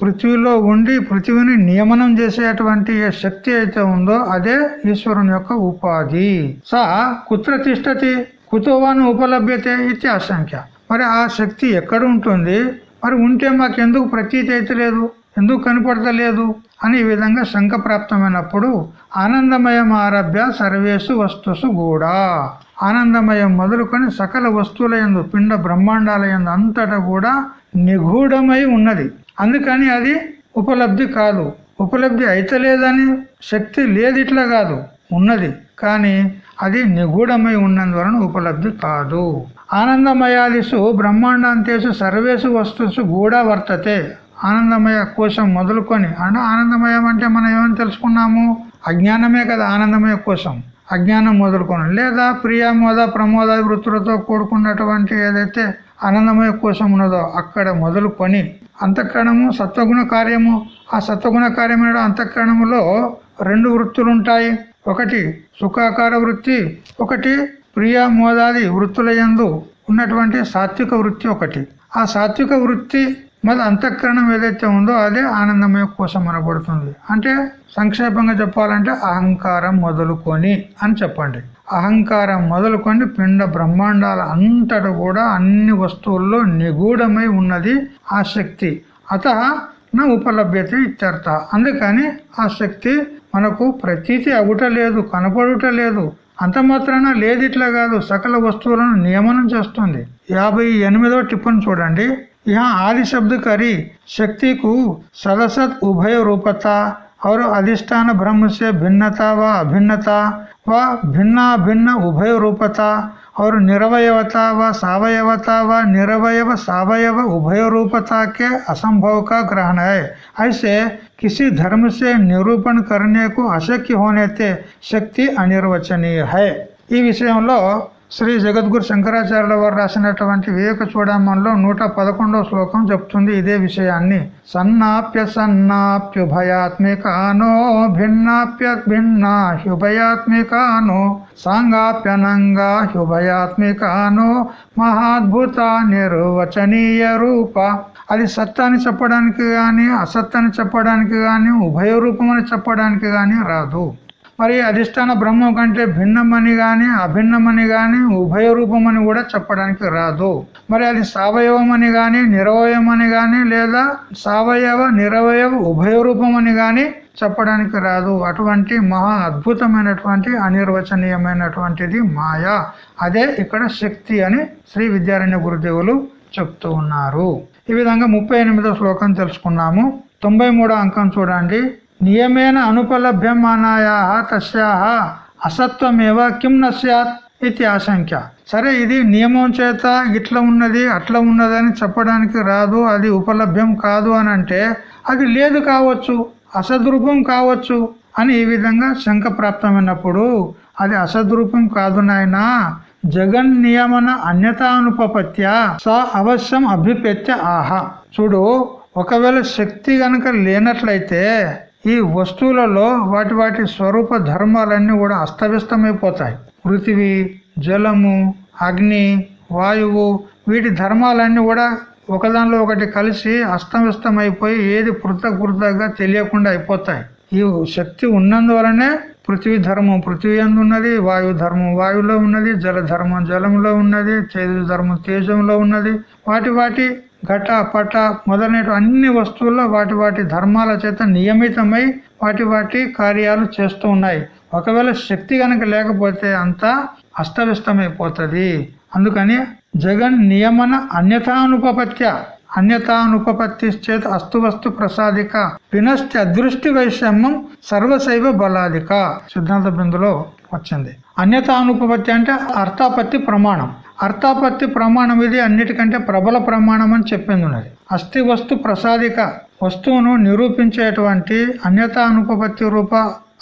పృథ్వీలో ఉండి పృథివిని నియమనం చేసేటువంటి ఏ శక్తి అయితే ఉందో అదే ఈశ్వరుని యొక్క ఉపాధి. సా కుత్ర తిష్టతి కుతోవాను ఉపలభ్యతే ఇది అసంఖ్య. మరి ఆ శక్తి ఎక్కడ ఉంటుంది మరి ఉంటే మాకు ఎందుకు ప్రతీతి అయితే లేదు? ఎందుకు కనపడతలేదు? అని ఈ విధంగా శంక ప్రాప్తమైనప్పుడు ఆనందమయం ఆరభ్య సర్వేసు వస్తుసు కూడా ఆనందమయం మొదలుకొని సకల వస్తువుల ఎందు పిండ బ్రహ్మాండాల ఎందు అంతటా కూడా నిగూఢమై ఉన్నది. అందుకని అది ఉపలబ్ధి కాదు. ఉపలబ్ధి అయితలేదని శక్తి లేదు ఇట్లా కాదు ఉన్నది. కానీ అది నిగూఢమై ఉన్నందువలన ఉపలబ్ధి కాదు. ఆనందమయాదిసు బ్రహ్మాండాంతేసు సర్వేసు వస్తుసు కూడా వర్తతే. ఆనందమయ కోశం మొదలుకొని అంటే ఆనందమయం అంటే మనం ఏమని తెలుసుకున్నాము? అజ్ఞానమే కదా ఆనందమయ కోశం. అజ్ఞానం మొదలుకొని లేదా ప్రియామోద ప్రమోద వృత్తులతో కూడుకున్నటువంటి ఏదైతే ఆనందమయ కోశం ఉన్నదో అక్కడ మొదలు కొని అంతఃకరణము సత్వగుణ కార్యము. ఆ సత్వగుణ కార్యమైన అంతఃకరణములో రెండు వృత్తులు ఉంటాయి ఒకటి సుఖాకార వృత్తి ఒకటి ప్రియ మోదాది వృత్తుల యందు ఉన్నటువంటి సాత్విక వృత్తి ఒకటి. ఆ సాత్విక వృత్తి మళ్ళీ అంతఃకరణం ఏదైతే ఉందో అదే ఆనందమయ కోసం అనబడుతుంది. అంటే సంక్షేపంగా చెప్పాలంటే అహంకారం మొదలుకొని అని చెప్పండి. అహంకారం మొదలుకొని పిండ బ్రహ్మాండాల అంతట కూడా అన్ని వస్తువుల్లో నిగూఢమై ఉన్నది ఆ శక్తి. అత నా ఉపలభ్యత ఇత్యర్థ. అందుకని ఆ శక్తి మనకు ప్రతీతి అగుట లేదు కనపడుట లేదు. అంత మాత్రాన లేదు ఇట్లా కాదు సకల వస్తువులను నియమనం చేస్తుంది. యాభై ఎనిమిదో టిప్పని చూడండి. यहाँ आदि शब्द करी शक्ति को सदसत उभय रूपता और अधिष्ठान ब्रह्म से भिन्नता व अभिन्नता व भिन्ना भिन्न उभय रूपता और निरवयवता व सावयवता व निरवयव सावयव उभय रूपता के असंभव का ग्रहण है। ऐसे किसी धर्म से निरूपण करने को अशक्य होने से शक्ति अनिर्वचनीय है। ये विषय में శ్రీ జగద్గురు శంకరాచార్యుల వారు రాసినటువంటి వివేక చూడమంలో నూట పదకొండవ శ్లోకం చెప్తుంది ఇదే విషయాన్ని. సన్నాప్య సన్నాప్యుభయాత్మికానో భిన్నాప్య భిన్న హ్యుభయాత్మికానో సాంగాప్యనంగా హ్యుభయాత్మికానో మహాద్భుత నిర్వచనీయ రూప. అది సత్తాన్ని చెప్పడానికి గాని అసత్తాన్ని చెప్పడానికి గాని ఉభయ రూపం అని చెప్పడానికి గాని రాదు. మరి అధిష్టాన బ్రహ్మం కంటే భిన్నమని గాని అభిన్నమని గాని ఉభయ రూపమని కూడా చెప్పడానికి రాదు. మరి అది సావయవమని గాని నిరవయమని గాని లేదా సావయవ నిరవయవ ఉభయ రూపమని గాని చెప్పడానికి రాదు. అటువంటి మహా అద్భుతమైనటువంటి అనిర్వచనీయమైనటువంటిది మాయా. అదే ఇక్కడ శక్తి అని శ్రీ విద్యారణ్య గురుదేవులు చెప్తూ ఉన్నారు. ఈ విధంగా ముప్పై శ్లోకం తెలుసుకున్నాము. తొంభై అంకం చూడండి. నియమేన అనుపలభ్యమానాయా తస్యా అసత్వమేవ కిం నశ్యాత్ ఇది ఆశంక్య సరే ఇది నియమం చేత ఇట్లా ఉన్నది అట్లా ఉన్నదని చెప్పడానికి రాదు అది ఉపలభ్యం కాదు అని అంటే అది లేదు కావచ్చు అసద్రూపం కావచ్చు అని ఈ విధంగా శంక ప్రాప్తమైనప్పుడు అది అసద్రూపం కాదు నాయనా జగన్ నియమన అన్యతానుపత్య స అవశ్యం అభిపెత్య ఆహా. చూడు ఒకవేళ శక్తి గనక లేనట్లయితే ఈ వస్తువులలో వాటి వాటి స్వరూప ధర్మాలన్నీ కూడా అస్తవ్యస్తమైపోతాయి. పృథివీ జలము అగ్ని వాయువు వీటి ధర్మాలన్నీ కూడా ఒకదానిలో ఒకటి కలిసి అస్తవ్యస్తమైపోయి ఏది పృథక్ పృథక్గా తెలియకుండా అయిపోతాయి. ఈ శక్తి ఉన్నందువలనే పృథ్వీ ధర్మం పృథ్వీ ఎందు ఉన్నది వాయు ధర్మం వాయువులో ఉన్నది జల ధర్మం జలంలో ఉన్నది తేజ ధర్మం తేజంలో ఉన్నది. వాటి వాటి ఘట పట మొదలైన అన్ని వస్తువుల్లో వాటి వాటి ధర్మాల చేత నియమితమై వాటి వాటి కార్యాలు చేస్తూ ఉన్నాయి. ఒకవేళ శక్తి కనుక లేకపోతే అంతా అస్తవ్యస్తమైపోతుంది. అందుకని జగన్ నియమన అన్యథానుపత్య అన్యతానుపత్తి చేత అస్తువస్తు ప్రసాదిక వినష్టి అదృష్టి వైషమ్యం సర్వశైవ బలాదిక సిద్ధాంత బిందులో వచ్చింది. అన్యతానుపత్తి అంటే అర్థాపత్తి ప్రమాణం. అర్థాపత్తి ప్రమాణం ఇది అన్నిటికంటే ప్రబల ప్రమాణం అని చెప్పింది ఉన్నది. అస్థి వస్తు ప్రసాదిక వస్తువును నిరూపించేటువంటి అన్యతానుపత్తి రూప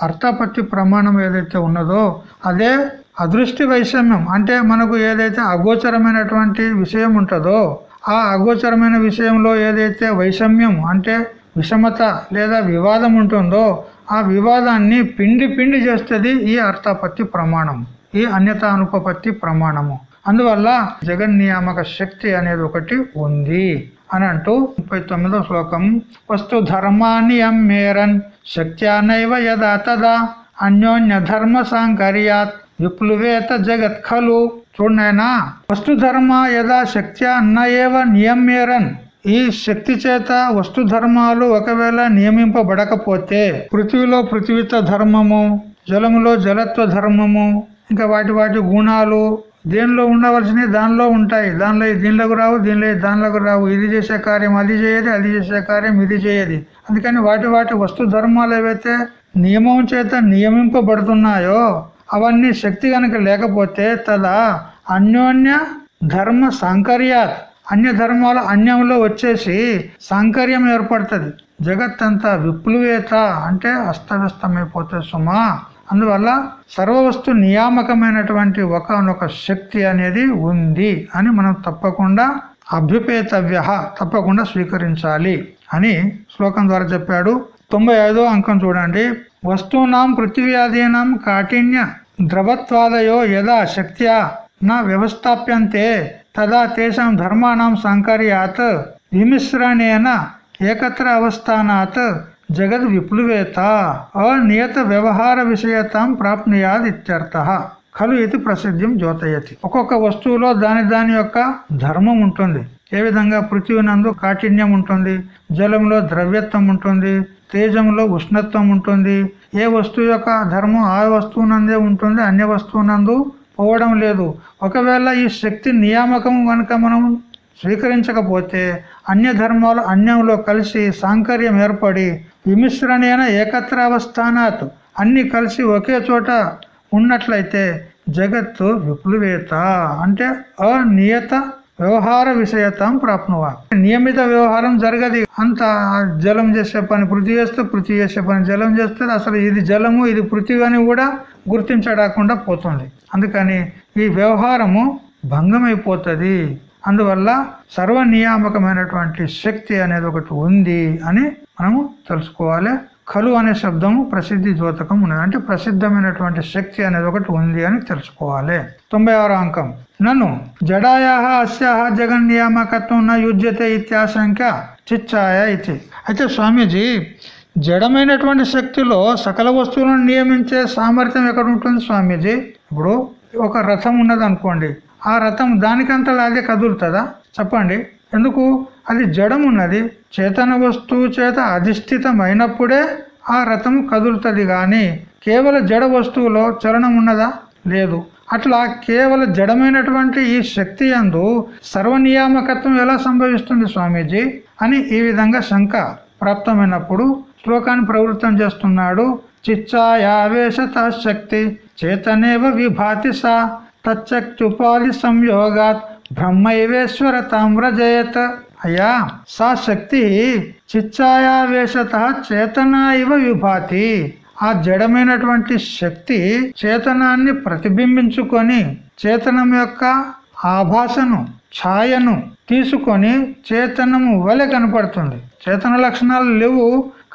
అర్థాపత్తి ప్రమాణం ఏదైతే ఉన్నదో అదే అదృష్టి వైషమ్యం. అంటే మనకు ఏదైతే అగోచరమైనటువంటి విషయం ఉంటుందో ఆ అగోచరమైన విషయంలో ఏదైతే వైషమ్యం అంటే విషమత లేదా వివాదం ఉంటుందో ఆ వివాదాన్ని పిండి పిండి చేస్తుంది ఈ అర్థాపత్తి ప్రమాణం. ఈ అన్యతానుపపత్తి ప్రమాణము. అందువల్ల జగన్ నియామక శక్తి అనేది ఒకటి ఉంది అని అంటూ ముప్పై తొమ్మిదో శ్లోకం వస్తు ధర్మాన్ని అమ్మేరన్ శక్త్యానైవ యదా తదా అన్యోన్య ధర్మ సాంకర్యాత్ విప్లువేత జగత్ ఖలు. చూడనైనా వస్తు ధర్మ యదా శక్త్యా అన్న ఏవ నియమేరన్ ఈ శక్తి చేత వస్తు ధర్మాలు ఒకవేళ నియమింపబడకపోతే పృథ్వీలో పృథ్వీత్వ ధర్మము జలములో జలత్వ ధర్మము ఇంకా వాటి వాటి గుణాలు దేనిలో ఉండవలసినవి దానిలో ఉంటాయి. దానిలో దీనిలోకి రావు దీనిలో దానిలోకి రావు. ఇది చేసే కార్యం అది చేయదు అది చేసే కార్యం ఇది చేయదు. అందుకని వాటి వాటి వస్తు ధర్మాలు ఏవైతే నియమం చేత నియమింపబడుతున్నాయో అవన్నీ శక్తి కనుక లేకపోతే తదా అన్యోన్య ధర్మ సాంకర్యాత్ అన్య ధర్మాలు అన్యంలో వచ్చేసి సాంకర్యం ఏర్పడుతుంది. జగత్ అంతా విప్లువేత అంటే అస్తవ్యస్తమైపోతే సుమా. అందువల్ల సర్వవస్తు నియామకమైనటువంటి ఒకనొక శక్తి అనేది ఉంది అని మనం తప్పకుండా అభ్యుపేతవ్య తప్పకుండా స్వీకరించాలి అని శ్లోకం ద్వారా చెప్పాడు. తొంభై అంకం చూడండి. వస్తూనాం పృథివ్యాధీనాం కాఠిన్య ద్రవత్వాదయో యదా శక్త్యా నా వ్యవస్థాప్యంతే తదా తేషాం ధర్మాణం సంకర్యాత్ విమిశ్రణేన ఏకత్ర అవస్థానాత్ జగద్ విప్లువేత అనియత వ్యవహార విషయతాం ప్రాప్నుయాద్ ఇత్యర్థ ఖలు ఇది ప్రసిద్ధ్యం జ్యోతయతి. ఒక్కొక్క వస్తువులో దాని దాని యొక్క ధర్మం ఉంటుంది. ఏ విధంగా పృథ్వీ నందు కాఠిన్యం ఉంటుంది? జలంలో ద్రవ్యత్వం ఉంటుంది. తేజంలో ఉష్ణత్వం ఉంటుంది. ఏ వస్తువు యొక్క ధర్మం ఆ వస్తువునందే ఉంటుంది అన్య వస్తువు నందు పోవడం లేదు. ఒకవేళ ఈ శక్తి నియామకం కనుక మనం స్వీకరించకపోతే అన్య ధర్మాలు అన్యంలో కలిసి సాంకర్యం ఏర్పడి విమిశ్రణైన ఏకత్రావస్థానాత్. అన్ని కలిసి ఒకే చోట ఉన్నట్లయితే జగత్తు విప్లువేత. అంటే అనియత వ్యవహార విషయతం ప్రాప్నువా. నియమిత వ్యవహారం జరగదు. అంత జలం చేసే పని పృథ్వీ చేస్తే పృథ్వీ చేసే పని జలం చేస్తే అసలు ఇది జలము ఇది పృథ్వీ అని కూడా గుర్తించడాకుండా పోతుంది. అందుకని ఈ వ్యవహారము భంగమైపోతుంది. అందువల్ల సర్వనియామకమైనటువంటి శక్తి అనేది ఒకటి ఉంది అని మనము తెలుసుకోవాలి. కలు అనే శబ్దము ప్రసిద్ధి ద్యోతకం ఉన్నది. అంటే ప్రసిద్ధమైనటువంటి శక్తి అనేది ఒకటి ఉంది అని తెలుసుకోవాలి. తొంభై ఆరో అంకం. నన్ను జడాయా అస్యా జగన్ నియామకత్వం నా యుజ్యతే ఇత్యాశంక చిచ్చాయ ఇది. అయితే స్వామీజీ జడమైనటువంటి శక్తిలో సకల వస్తువులను నియమించే సామర్థ్యం ఎక్కడ ఉంటుంది స్వామీజీ? ఇప్పుడు ఒక రథం ఉన్నది అనుకోండి ఆ రథం దానికంతలా అదే కదులుతుందా? చెప్పండి. ఎందుకు? అది జడం ఉన్నది చేతన వస్తువు చేత అధిష్ఠితమైనప్పుడే ఆ రథం కదులుతుంది కానీ కేవల జడ వస్తువులో చలనం ఉన్నదా లేదు. అట్లా కేవల జడమైనటువంటి ఈ శక్తి అందు సర్వనియామకత్వం ఎలా సంభవిస్తుంది స్వామీజీ? అని ఈ విధంగా శంక ప్రాప్తమైనప్పుడు శ్లోకాన్ని ప్రవృత్తం చేస్తున్నాడు. చిచ్చాయావేశత శక్తి చేతనేవ విభాతి సా తచ్చక్తుపాలి సంయోగాత్ బ్రహ్మైవేశ్వర తామ్రజయత్ అయ్యా సా శక్తి చిచ్చాయావేశత చేతన ఇవ విభాతి. ఆ జడమైనటువంటి శక్తి చేతనాన్ని ప్రతిబింబించుకొని చేతనం యొక్క ఆభాసను ఛాయను తీసుకొని చేతనము వలె కనపడుతుంది. చేతన లక్షణాలు లేవు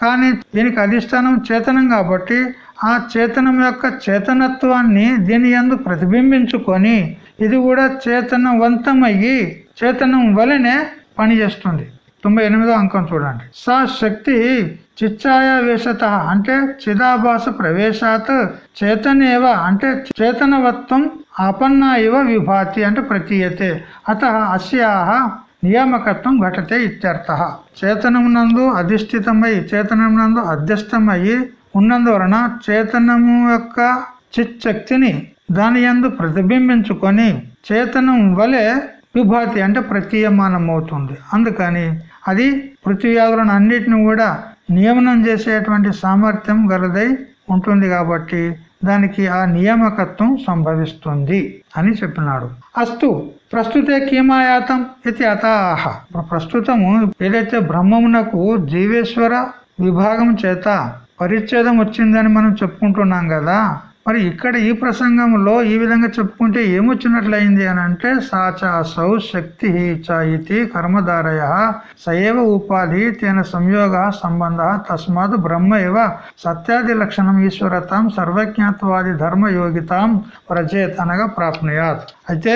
కానీ దీనికి అధిష్టానం చేతనం కాబట్టి ఆ చేతనం యొక్క చేతనత్వాన్ని దీని ఎందు ప్రతిబింబించుకొని ఇది కూడా చేతనవంతమయ్యి చేతనం వలనే పనిచేస్తుంది. తొంభై ఎనిమిదో అంకం చూడండి. సా శక్తి చిచ్చాయావేశత అంటే చిదాభాస ప్రవేశాత్ చేతనేవ అంటే చేతనవత్వం ఆపన్నా ఇవ విభాతి అంటే ప్రతీయతే. అత అస్యాహ నియామకత్వం ఘటతే ఇత్యర్థ. చేతనమునందు అధిష్ఠితమై నందు అధ్యస్థమయ్యి ఉన్నందువలన చేతనము యొక్క చిచ్చక్తిని దాని యందు ప్రతిబింబించుకొని చేతనం వలె విభాతి అంటే ప్రతీయమానం అవుతుంది అందుకని అది పృథ్వీయాదులను అన్నిటిని కూడా నియమనం చేసేటువంటి సామర్థ్యం గలదై ఉంటుంది కాబట్టి దానికి ఆ నియామకత్వం సంభవిస్తుంది అని చెప్పినాడు. అస్తు ప్రస్తుతే కీమాయాతం ఇది అతాహ. ప్రస్తుతము ఏదైతే బ్రహ్మమునకు జీవేశ్వర విభాగం చేత పరిచ్ఛేదం వచ్చిందని మనం చెప్పుకుంటున్నాం కదా. మరి ఇక్కడ ఈ ప్రసంగంలో ఈ విధంగా చెప్పుకుంటే ఏమొచ్చినట్లయింది అని అంటే సాచాసౌ శక్తి ఇది కర్మధారయ సయవ ఉపాధి తేన సంయోగ సంబంధ తస్మాత్ బ్రహ్మ ఇవ సత్యాది లక్షణం ఈశ్వరతాం సర్వజ్ఞాత్వాది ధర్మయోగితాం ప్రచేత్ ప్రాప్నుయాత్. అయితే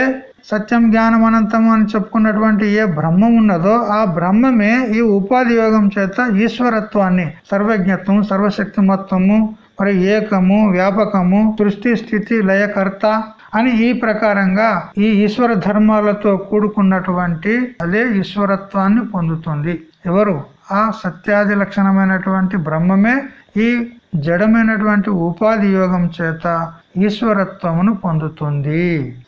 సత్యం జ్ఞానం అనంతము అని చెప్పుకున్నటువంటి ఏ బ్రహ్మం ఉన్నదో ఆ బ్రహ్మమే ఈ ఉపాధి యోగం చేత ఈశ్వరత్వాన్ని సర్వజ్ఞత్వం సర్వశక్తిమత్వము మరి ఏకము వ్యాపకము సృష్టి స్థితి లయకర్త అని ఈ ప్రకారంగా ఈ ఈశ్వర ధర్మాలతో కూడుకున్నటువంటి అదే ఈశ్వరత్వాన్ని పొందుతుంది. ఎవరు? ఆ సత్యాది లక్షణమైనటువంటి బ్రహ్మమే ఈ జడమైనటువంటి ఉపాధి యోగం చేత ఈశ్వరత్వమును పొందుతుంది.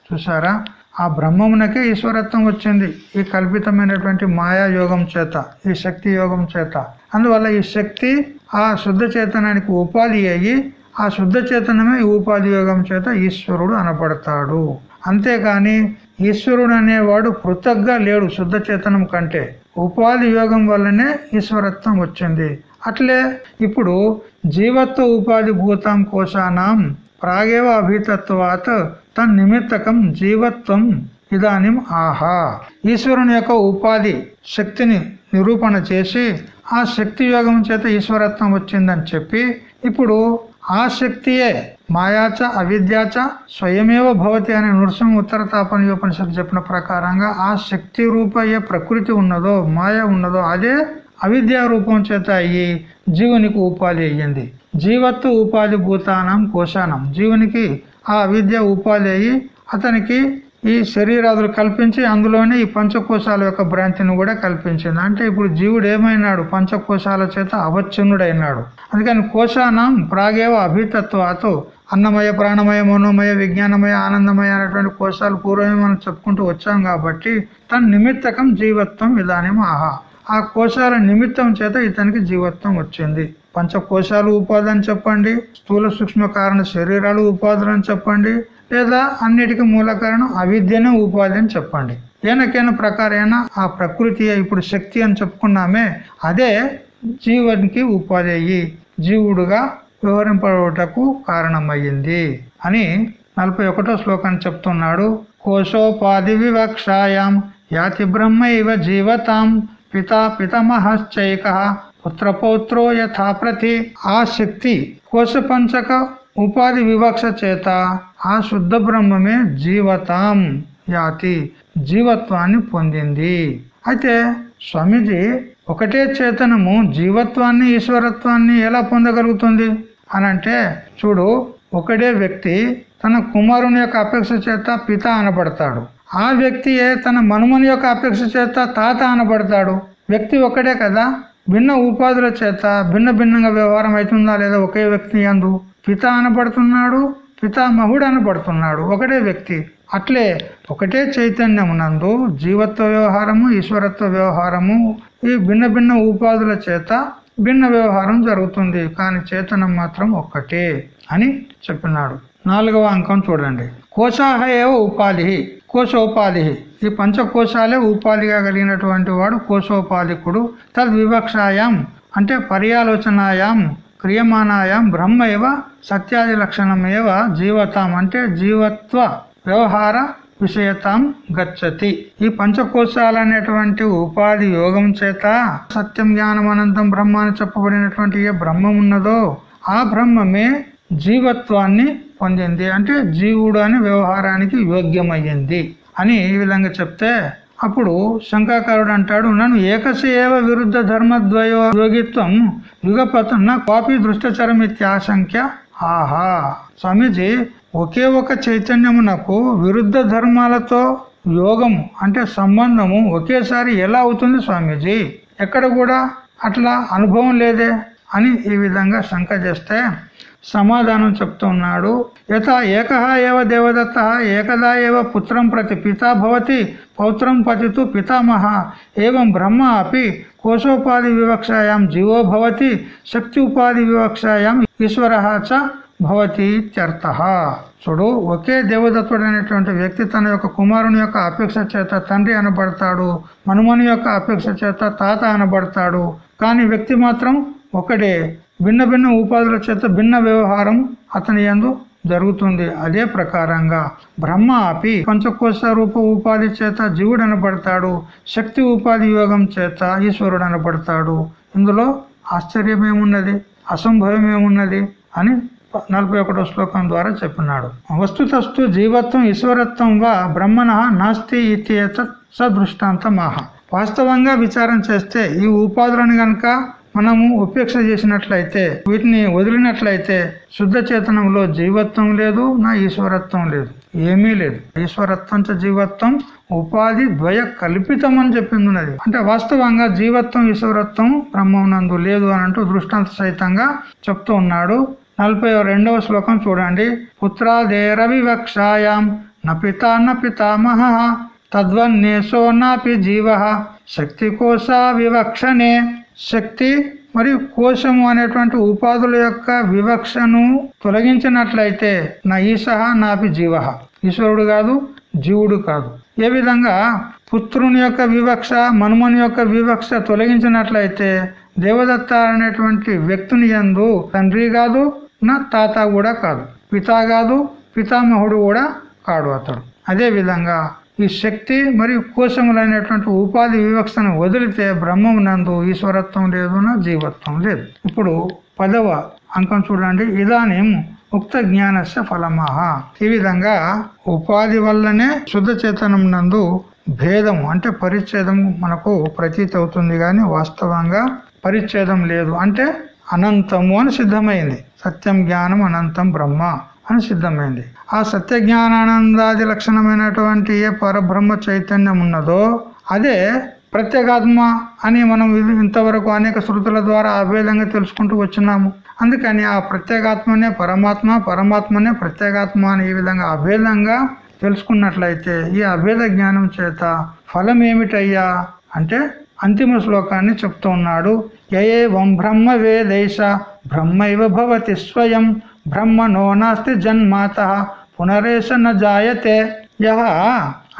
చూసారా ఆ బ్రహ్మమునకే ఈశ్వరత్వం వచ్చింది. ఈ కల్పితమైనటువంటి మాయా యోగం చేత ఈ శక్తి యోగం చేత. అందువల్ల ఈ శక్తి ఆ శుద్ధ చేతనానికి ఉపాధి అయ్యి ఆ శుద్ధ చేతనమే ఈ ఉపాధి యోగం చేత ఈశ్వరుడు అనపడతాడు అంతేకాని ఈశ్వరుడు అనేవాడు పృథగ్గా లేడు శుద్ధ చేతనం కంటే. ఉపాధి యోగం వల్లనే ఈశ్వరత్వం వచ్చింది. అట్లే ఇప్పుడు జీవత్వ ఉపాధి భూతం కోశానాం ప్రాగేవ అభితత్వాత్ తన్ నిమిత్తకం జీవత్వం ఇదానిం ఆహా. ఈశ్వరుని యొక్క ఉపాధి శక్తిని నిరూపణ చేసి ఆ శక్తి యోగం చేత ఈశ్వరత్వం వచ్చిందని చెప్పి ఇప్పుడు ఆ శక్తియే మాయాచ అవిద్యాచ స్వయమేవ భవతి అనే నృసింహ ఉత్తర తాపనయోపనిషత్తు చెప్పిన ప్రకారంగా ఆ శక్తి రూప ఏ ప్రకృతి ఉన్నదో మాయ ఉన్నదో అదే అవిద్యా రూపం చేత అయ్యి జీవునికి ఉపాధి అయ్యింది. జీవత్తు ఉపాధి భూతానం కోశానం. జీవునికి ఆ అవిద్య ఉపాధి అయ్యి అతనికి ఈ శరీరాదులు కల్పించి అందులోనే ఈ పంచకోశాల యొక్క భ్రాంతిని కూడా కల్పించింది. అంటే ఇప్పుడు జీవుడు ఏమైనాడు? పంచకోశాల చేత అవచ్ఛిన్నుడైనాడు. అందుకని కోశానం ప్రాగేవ అభితత్వాతో అన్నమయ ప్రాణమయ మనోమయ విజ్ఞానమయ ఆనందమయ అనేటువంటి కోశాలు పూర్వమే మనం చెప్పుకుంటూ వచ్చాం కాబట్టి తన నిమిత్తకం జీవత్వం విధానం ఆహా. ఆ కోశాల నిమిత్తం చేత ఇతనికి జీవత్వం వచ్చింది. పంచకోశాలు ఉపాధి అని చెప్పండి స్థూల సూక్ష్మ కారణ శరీరాలు ఉపాధులు అని చెప్పండి లేదా అన్నిటికీ మూల కారణం అవిద్యనే ఉపాధి అని చెప్పండి. ఏనకైనా ప్రకారైనా ఆ ప్రకృతి ఇప్పుడు శక్తి అని చెప్పుకున్నామే అదే జీవునికి ఉపాధి అయ్యి జీవుడుగా వివరింపటకు కారణమయ్యింది అని నలభై ఒకటో శ్లోకాన్ని చెప్తున్నాడు. కోశోపాధి వివక్షాయాం యాతి బ్రహ్మ ఇవ జీవతాం పితా పితమహశ్చైక పుత్రపౌత్రో యథా ప్రతి ఆ శక్తి కోశపంచక ఉపాధి వివక్ష చేత ఆ శుద్ధ బ్రహ్మమే జీవతాం యాతి జీవత్వాన్ని పొందింది. అయితే స్వామిజీ ఒకటే చేతనము జీవత్వాన్ని ఈశ్వరత్వాన్ని ఎలా పొందగలుగుతుంది? అనంటే చూడు ఒకడే వ్యక్తి తన కుమారుని యొక్క అపేక్ష చేత పిత అనబడతాడు. ఆ వ్యక్తియే తన మనుమని యొక్క అపేక్ష చేత తాత అనబడతాడు. వ్యక్తి ఒక్కడే కదా? భిన్న ఉపాధుల చేత భిన్న భిన్నంగా వ్యవహారం అవుతుందా లేదా ఒకే వ్యక్తి అందు పిత అనబడుతున్నాడు పితామహుడు అనబడుతున్నాడు. ఒకటే వ్యక్తి. అట్లే ఒకటే చైతన్యమునందు జీవత్వ వ్యవహారము ఈశ్వరత్వ వ్యవహారము ఈ భిన్న భిన్న ఉపాధుల చేత భిన్న వ్యవహారం జరుగుతుంది. కానీ చేతనం మాత్రం ఒక్కటే అని చెప్పినాడు. నాలుగవ అంకం చూడండి. కోశాహ ఏవ ఉపాధి. కోశోపాధి. ఈ పంచకోశాలే ఉపాధిగా కలిగినటువంటి వాడు కోశోపాధికుడు. తద్వివక్షాయాం అంటే పర్యాలోచనాయాం క్రియమానాయాం బ్రహ్మ ఇవ సత్యాది లక్షణమేవ జీవతాం అంటే జీవత్వ వ్యవహార విషయతాం గచ్చతి. ఈ పంచకోశాలు అనేటువంటి ఉపాధి యోగం చేత సత్యం జ్ఞానం అనంతం బ్రహ్మ అని చెప్పబడినటువంటి ఏ బ్రహ్మం ఉన్నదో ఆ బ్రహ్మమే జీవత్వాన్ని పొందింది. అంటే జీవుడు అని వ్యవహారానికి యోగ్యమయ్యింది అని ఈ విధంగా చెప్తే అప్పుడు శంకాకారుడు అంటాడు నన్ను ఏకసేవ విరుద్ధ ధర్మద్వయ యోగిత్వం యుగపతున్న కాపీ దృష్టచరమిత్యాశంక్య ఆహా! స్వామీజీ ఒకే ఒక చైతన్యమునకు విరుద్ధ ధర్మాలతో యోగము అంటే సంబంధము ఒకేసారి ఎలా అవుతుంది స్వామీజీ? ఎక్కడ కూడా అట్లా అనుభవం లేదే అని ఈ విధంగా శంక చేస్తే సమాధానం చెప్తున్నాడు యథ ఏక ఏవ దేవదత్త ఏకదా ఏవ పుత్రం ప్రతి పితా భవతి పౌత్రం పతితు పితామహ. ఏం బ్రహ్మ అపి కోశోపాధి వివక్షాయాం జీవో భవతి శక్తి ఉపాధి వివక్షాయాం ఈశ్వర చ భవతి ఇత్యర్థ. చూడు ఒకే దేవదత్తుడు అనేటువంటి వ్యక్తి తన యొక్క కుమారుని యొక్క అపేక్ష చేత తండ్రి అనబడతాడు. మనుమని యొక్క అపేక్ష చేత తాత అనబడతాడు. కానీ వ్యక్తి మాత్రం ఒకడే. భిన్న భిన్న ఉపాధుల చేత భిన్న వ్యవహారం అతని ఎందు జరుగుతుంది. అదే ప్రకారంగా బ్రహ్మ అపి పంచకోశ రూప ఉపాధి చేత జీవుడు అనబడతాడు శక్తి ఉపాధి యోగం చేత ఈశ్వరుడు అనబడతాడు ఇందులో ఆశ్చర్యం ఏమున్నది అసంభవం ఏమున్నది అని నలభై ఒకటో శ్లోకం ద్వారా చెప్పినాడు. వస్తుతస్తు జీవత్వం ఈశ్వరత్వం వా బ్రహ్మణ నాస్తి ఇత్యేత సదృష్టాంతమాహ. వాస్తవంగా విచారం చేస్తే ఈ ఉపాధులను గనక మనము ఉపేక్ష చేసినట్లయితే వీటిని వదిలినట్లయితే శుద్ధ చేతనంలో జీవత్వం లేదు నా ఈశ్వరత్వం లేదు ఏమీ లేదు. ఈశ్వరత్వం జీవత్వం ఉపాధి ద్వయ కల్పితం అని చెప్పింది ఉన్నది అంటే వాస్తవంగా జీవత్వం ఈశ్వరత్వం బ్రహ్మనందు లేదు అని అంటూ దృష్టాంత సహితంగా చెప్తూ ఉన్నాడు. నలభై రెండవ శ్లోకం చూడండి. పుత్రాదేర వివక్షాయాం న పిత న తద్వన్నేసో నాపి జీవ శక్తి కోశ వివక్షనే. శక్తి మరియు కోశము అనేటువంటి ఉపాధుల యొక్క వివక్షను తొలగించినట్లయితే నా ఈశహ నాపి జీవ. ఈశ్వరుడు కాదు జీవుడు కాదు. ఏ విధంగా పుత్రుని యొక్క వివక్ష మనుమని యొక్క వివక్ష తొలగించినట్లయితే దేవదత్త అనేటువంటి వ్యక్తిని ఎందు తండ్రి కాదు నా తాత కూడా కాదు. పితా కాదు పితామహుడు కూడా కాడు అతడు. అదే విధంగా ఈ శక్తి మరియు కోశములైనటువంటి ఉపాధి వివక్షను వదిలితే బ్రహ్మం నందు ఈశ్వరత్వం లేదు నా జీవత్వం లేదు. ఇప్పుడు పదవ అంకం చూడండి. ఇదానేం ఉక్త జ్ఞానస్య ఫలమాహ. ఈ విధంగా ఉపాధి వల్లనే శుద్ధ చేతనం నందు భేదం అంటే పరిచ్ఛేదం మనకు ప్రతీతి అవుతుంది కానీ వాస్తవంగా పరిచ్ఛేదం లేదు. అంటే అనంతము అని సిద్ధమైంది. సత్యం జ్ఞానం అనంతం బ్రహ్మ. అని సిద్ధమైంది. ఆ సత్య జ్ఞానానందాది లక్షణమైనటువంటి ఏ పరబ్రహ్మ చైతన్యం ఉన్నదో అదే ప్రత్యేగాత్మ అని మనం ఇంతవరకు అనేక శృతుల ద్వారా అభేదంగా తెలుసుకుంటూ వచ్చినాము. అందుకని ఆ ప్రత్యేగాత్మనే పరమాత్మ పరమాత్మనే ప్రత్యేగాత్మ అని ఈ విధంగా అభేదంగా తెలుసుకున్నట్లయితే ఈ అభేద జ్ఞానం చేత ఫలం ఏమిటయ్యా? అంటే అంతిమ శ్లోకాన్ని చెప్తూ ఉన్నాడు. ఏ వం బ్రహ్మ వేదైష బ్రహ్మైవ భవతి స్వయం బ్రహ్మ నాస్తి జన్మాత పునరేష జాయతే. యహ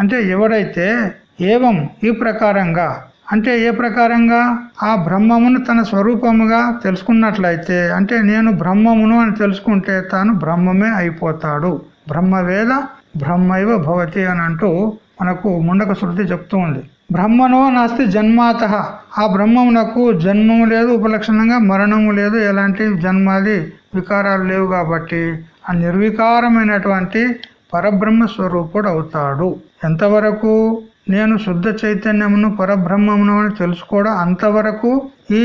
అంటే ఎవడైతే ఏవం ఈ ప్రకారంగా అంటే ఏ ప్రకారంగా? ఆ బ్రహ్మమును తన స్వరూపముగా తెలుసుకున్నట్లయితే అంటే నేను బ్రహ్మమును అని తెలుసుకుంటే తాను బ్రహ్మమే అయిపోతాడు. బ్రహ్మవేద బ్రహ్మైవ భవతి అని అంటూ మనకు ముండక శృతి చెప్తూ ఉంది. బ్రహ్మనో నాస్తి జన్మాత. ఆ బ్రహ్మమునకు జన్మము లేదు ఉపలక్షణంగా మరణము లేదు. ఎలాంటి జన్మాది వికారాలు లేవు కాబట్టి ఆ నిర్వికారమైనటువంటి పరబ్రహ్మ స్వరూపుడు అవుతాడు ఎంతవరకు నేను శుద్ధ చైతన్యమును పరబ్రహ్మమును అని తెలుసుకోవడం అంతవరకు ఈ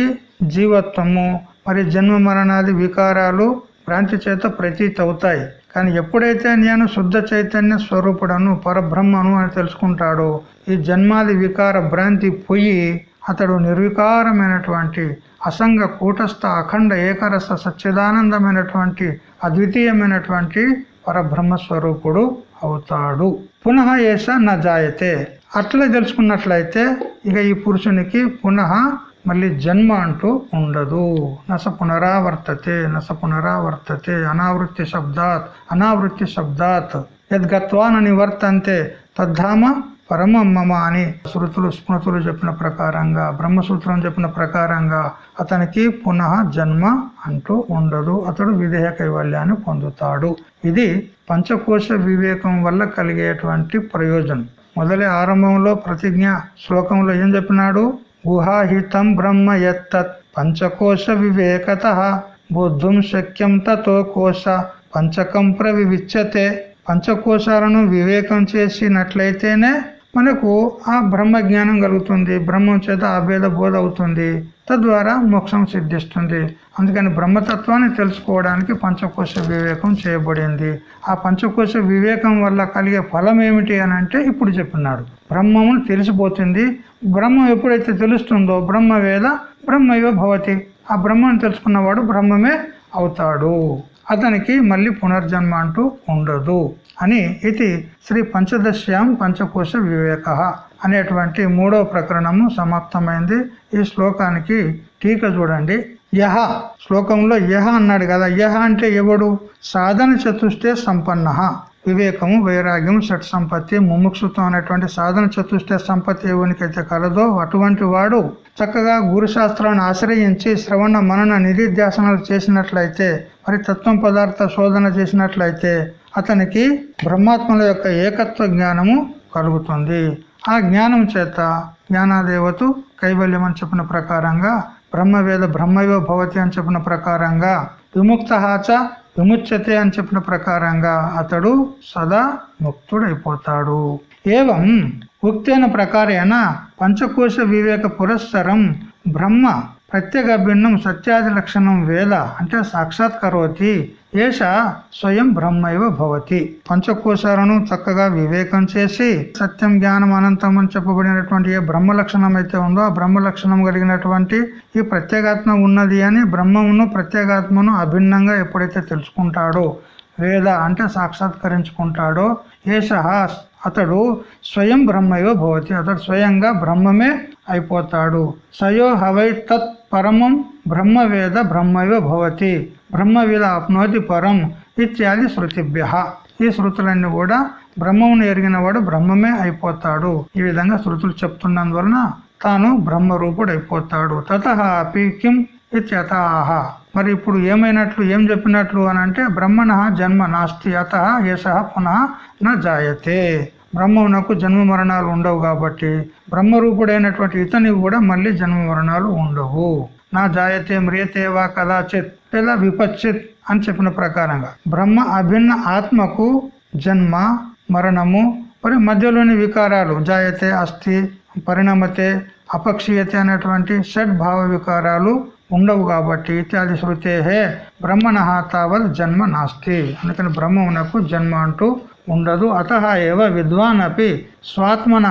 జీవత్వము మరి జన్మ మరణాది వికారాలు భ్రాంతి చేత ప్రతీతి అవుతాయి కానీ ఎప్పుడైతే నేను శుద్ధ చైతన్య స్వరూపుడను పరబ్రహ్మను అని తెలుసుకుంటాడో ఈ జన్మాది వికార భ్రాంతి పొయ్యి అతడు నిర్వికారమైనటువంటి అసంగ కూటస్థ అఖండ ఏకరస సచ్చిదానందమైనటువంటి అద్వితీయమైనటువంటి పరబ్రహ్మ స్వరూపుడు అవుతాడు. పునః ఏష నజాయతే అట్లా తెలుసుకున్నట్లయితే ఇక ఈ పురుషునికి పునః మళ్ళీ జన్మ అంటూ ఉండదు. నస పునరావర్తతే నస పునరావర్తతే అనావృత్తి శబ్దాత్ అనావృత్తి శబ్దాత్. యద్గత్వాన నివర్తంతే తద్ధామ పరమమ్మ అని శృతులు స్మృతులు చెప్పిన ప్రకారంగా బ్రహ్మసూత్రం చెప్పిన ప్రకారంగా అతనికి పునః జన్మ అంటూ ఉండదు. అతడు విధేయ కైవల్యాన్ని పొందుతాడు. ఇది పంచకోశ వివేకం వల్ల కలిగేటువంటి ప్రయోజనం. మొదటి ఆరంభంలో ప్రతిజ్ఞ శ్లోకంలో ఏం చెప్పినాడు? గుహాహితం బ్రహ్మ ఎత్తత్ పంచకోశ వివేకత. బుద్ధుం శక్యం తో కోశ. పంచకం ప్రవివిచ్చతే పంచకోశాలను వివేకం చేసినట్లయితేనే మనకు ఆ బ్రహ్మ జ్ఞానం కలుగుతుంది. బ్రహ్మం చేత అభేద బోధ అవుతుంది. తద్వారా మోక్షం సిద్ధిస్తుంది. అందుకని బ్రహ్మతత్వాన్ని తెలుసుకోవడానికి పంచకోశ వివేకం చేయబడింది. ఆ పంచకోశ వివేకం వల్ల కలిగే ఫలం ఏమిటి అని అంటే ఇప్పుడు చెప్పినాడు. బ్రహ్మమును తెలిసిపోతుంది. బ్రహ్మం ఎప్పుడైతే తెలుస్తుందో బ్రహ్మవేద బ్రహ్మయో భవతి. ఆ బ్రహ్మను తెలుసుకున్నవాడు బ్రహ్మమే అవుతాడు. అతనికి మళ్ళీ పునర్జన్మ అంటూ ఉండదు. అని ఇది శ్రీ పంచదశ్యాం పంచకోశ వివేక. అనేటువంటి మూడవ ప్రకరణము సమాప్తమైంది. ఈ శ్లోకానికి టీక చూడండి. యహ శ్లోకంలో యహ అన్నాడు కదా. యహ అంటే ఎవడు? సాధన చతుష్టే సంపన్న. వివేకము వైరాగ్యం షట్ సంపత్తి ముముక్షుత్వం అనేటువంటి సాధన చతుష్ట సంపత్తి ఎవరికైతే కలదో అటువంటి వాడు చక్కగా గురు శాస్త్రాన్ని ఆశ్రయించి శ్రవణ మనన నిధిధ్యాసనాలు చేసినట్లయితే మరి తత్వం పదార్థ శోధన చేసినట్లయితే అతనికి బ్రహ్మాత్మల యొక్క ఏకత్వ జ్ఞానము కలుగుతుంది. ఆ జ్ఞానం చేత జ్ఞానాదేవతు కైవల్యం అని చెప్పిన ప్రకారంగా బ్రహ్మవేద బ్రహ్మైవ భవతి అని చెప్పిన ప్రకారంగా విముక్త హాచ విముచ్యతే అని చెప్పిన ప్రకారంగా అతడు సదా ముక్తుడైపోతాడు. ఏవం ఉక్తైన ప్రకారేణ పంచకోశ వివేక పురస్సరం బ్రహ్మ ప్రత్యేక భిన్నం సత్యాది లక్షణం వేద అంటే సాక్షాత్కరోతి ఏష స్వయం బ్రహ్మైవ భవతి. పంచకోశాలను చక్కగా వివేకం చేసి సత్యం జ్ఞానం అనంతం అని చెప్పబడినటువంటి ఏ బ్రహ్మ లక్షణం అయితే ఉందో ఆ బ్రహ్మ లక్షణం కలిగినటువంటి ఈ ప్రత్యేగాత్మ ఉన్నది అని బ్రహ్మమును ప్రత్యేగాత్మను అభిన్నంగా ఎప్పుడైతే తెలుసుకుంటాడో వేద అంటే సాక్షాత్కరించుకుంటాడో ఏష అతడు స్వయం బ్రహ్మయో భవతి. అతడు స్వయంగా బ్రహ్మమే అయిపోతాడు. సయో హవై తత్ పరమం బ్రహ్మవేద బ్రహ్మయో భవతి. బ్రహ్మవేద ఆప్నోతి పరం ఇత్యాది శృతిభ్య. ఈ శృతులన్నీ కూడా బ్రహ్మమును ఎరిగిన వాడు బ్రహ్మమే అయిపోతాడు. ఈ విధంగా శృతులు చెప్తున్నందువలన తాను బ్రహ్మరూపుడు అయిపోతాడు తత అపి కిం ఇత్యత. మరి ఇప్పుడు ఏమైనట్లు ఏం చెప్పినట్లు అని అంటే బ్రహ్మణ జన్మ నాస్తి అత యశ పునః నా జాయతే. బ్రహ్మమునకు జన్మ మరణాలు ఉండవు కాబట్టి బ్రహ్మరూపుడైనటువంటి ఇతనికి కూడా మళ్ళీ జన్మ మరణాలు ఉండవు. నా జాయతే మ్రియతేవా కదాచిత్ లేదా విపచ్చిత్ అని చెప్పిన ప్రకారంగా. బ్రహ్మ అభిన్న ఆత్మకు జన్మ మరణము మరి మధ్యలోని వికారాలు జాయతే అస్థి పరిణమతే అపక్షీయతే అనేటువంటి షడ్ భావ వికారాలు ఉండవు కాబట్టి ఇత్యాది శృతేహే బ్రహ్మణ తావత్ జన్మ నాస్తి. అందుకని బ్రహ్మమునకు జన్మ అంటూ ఉండదు. అత ఏవ విద్వాన్ అపి స్వాత్మన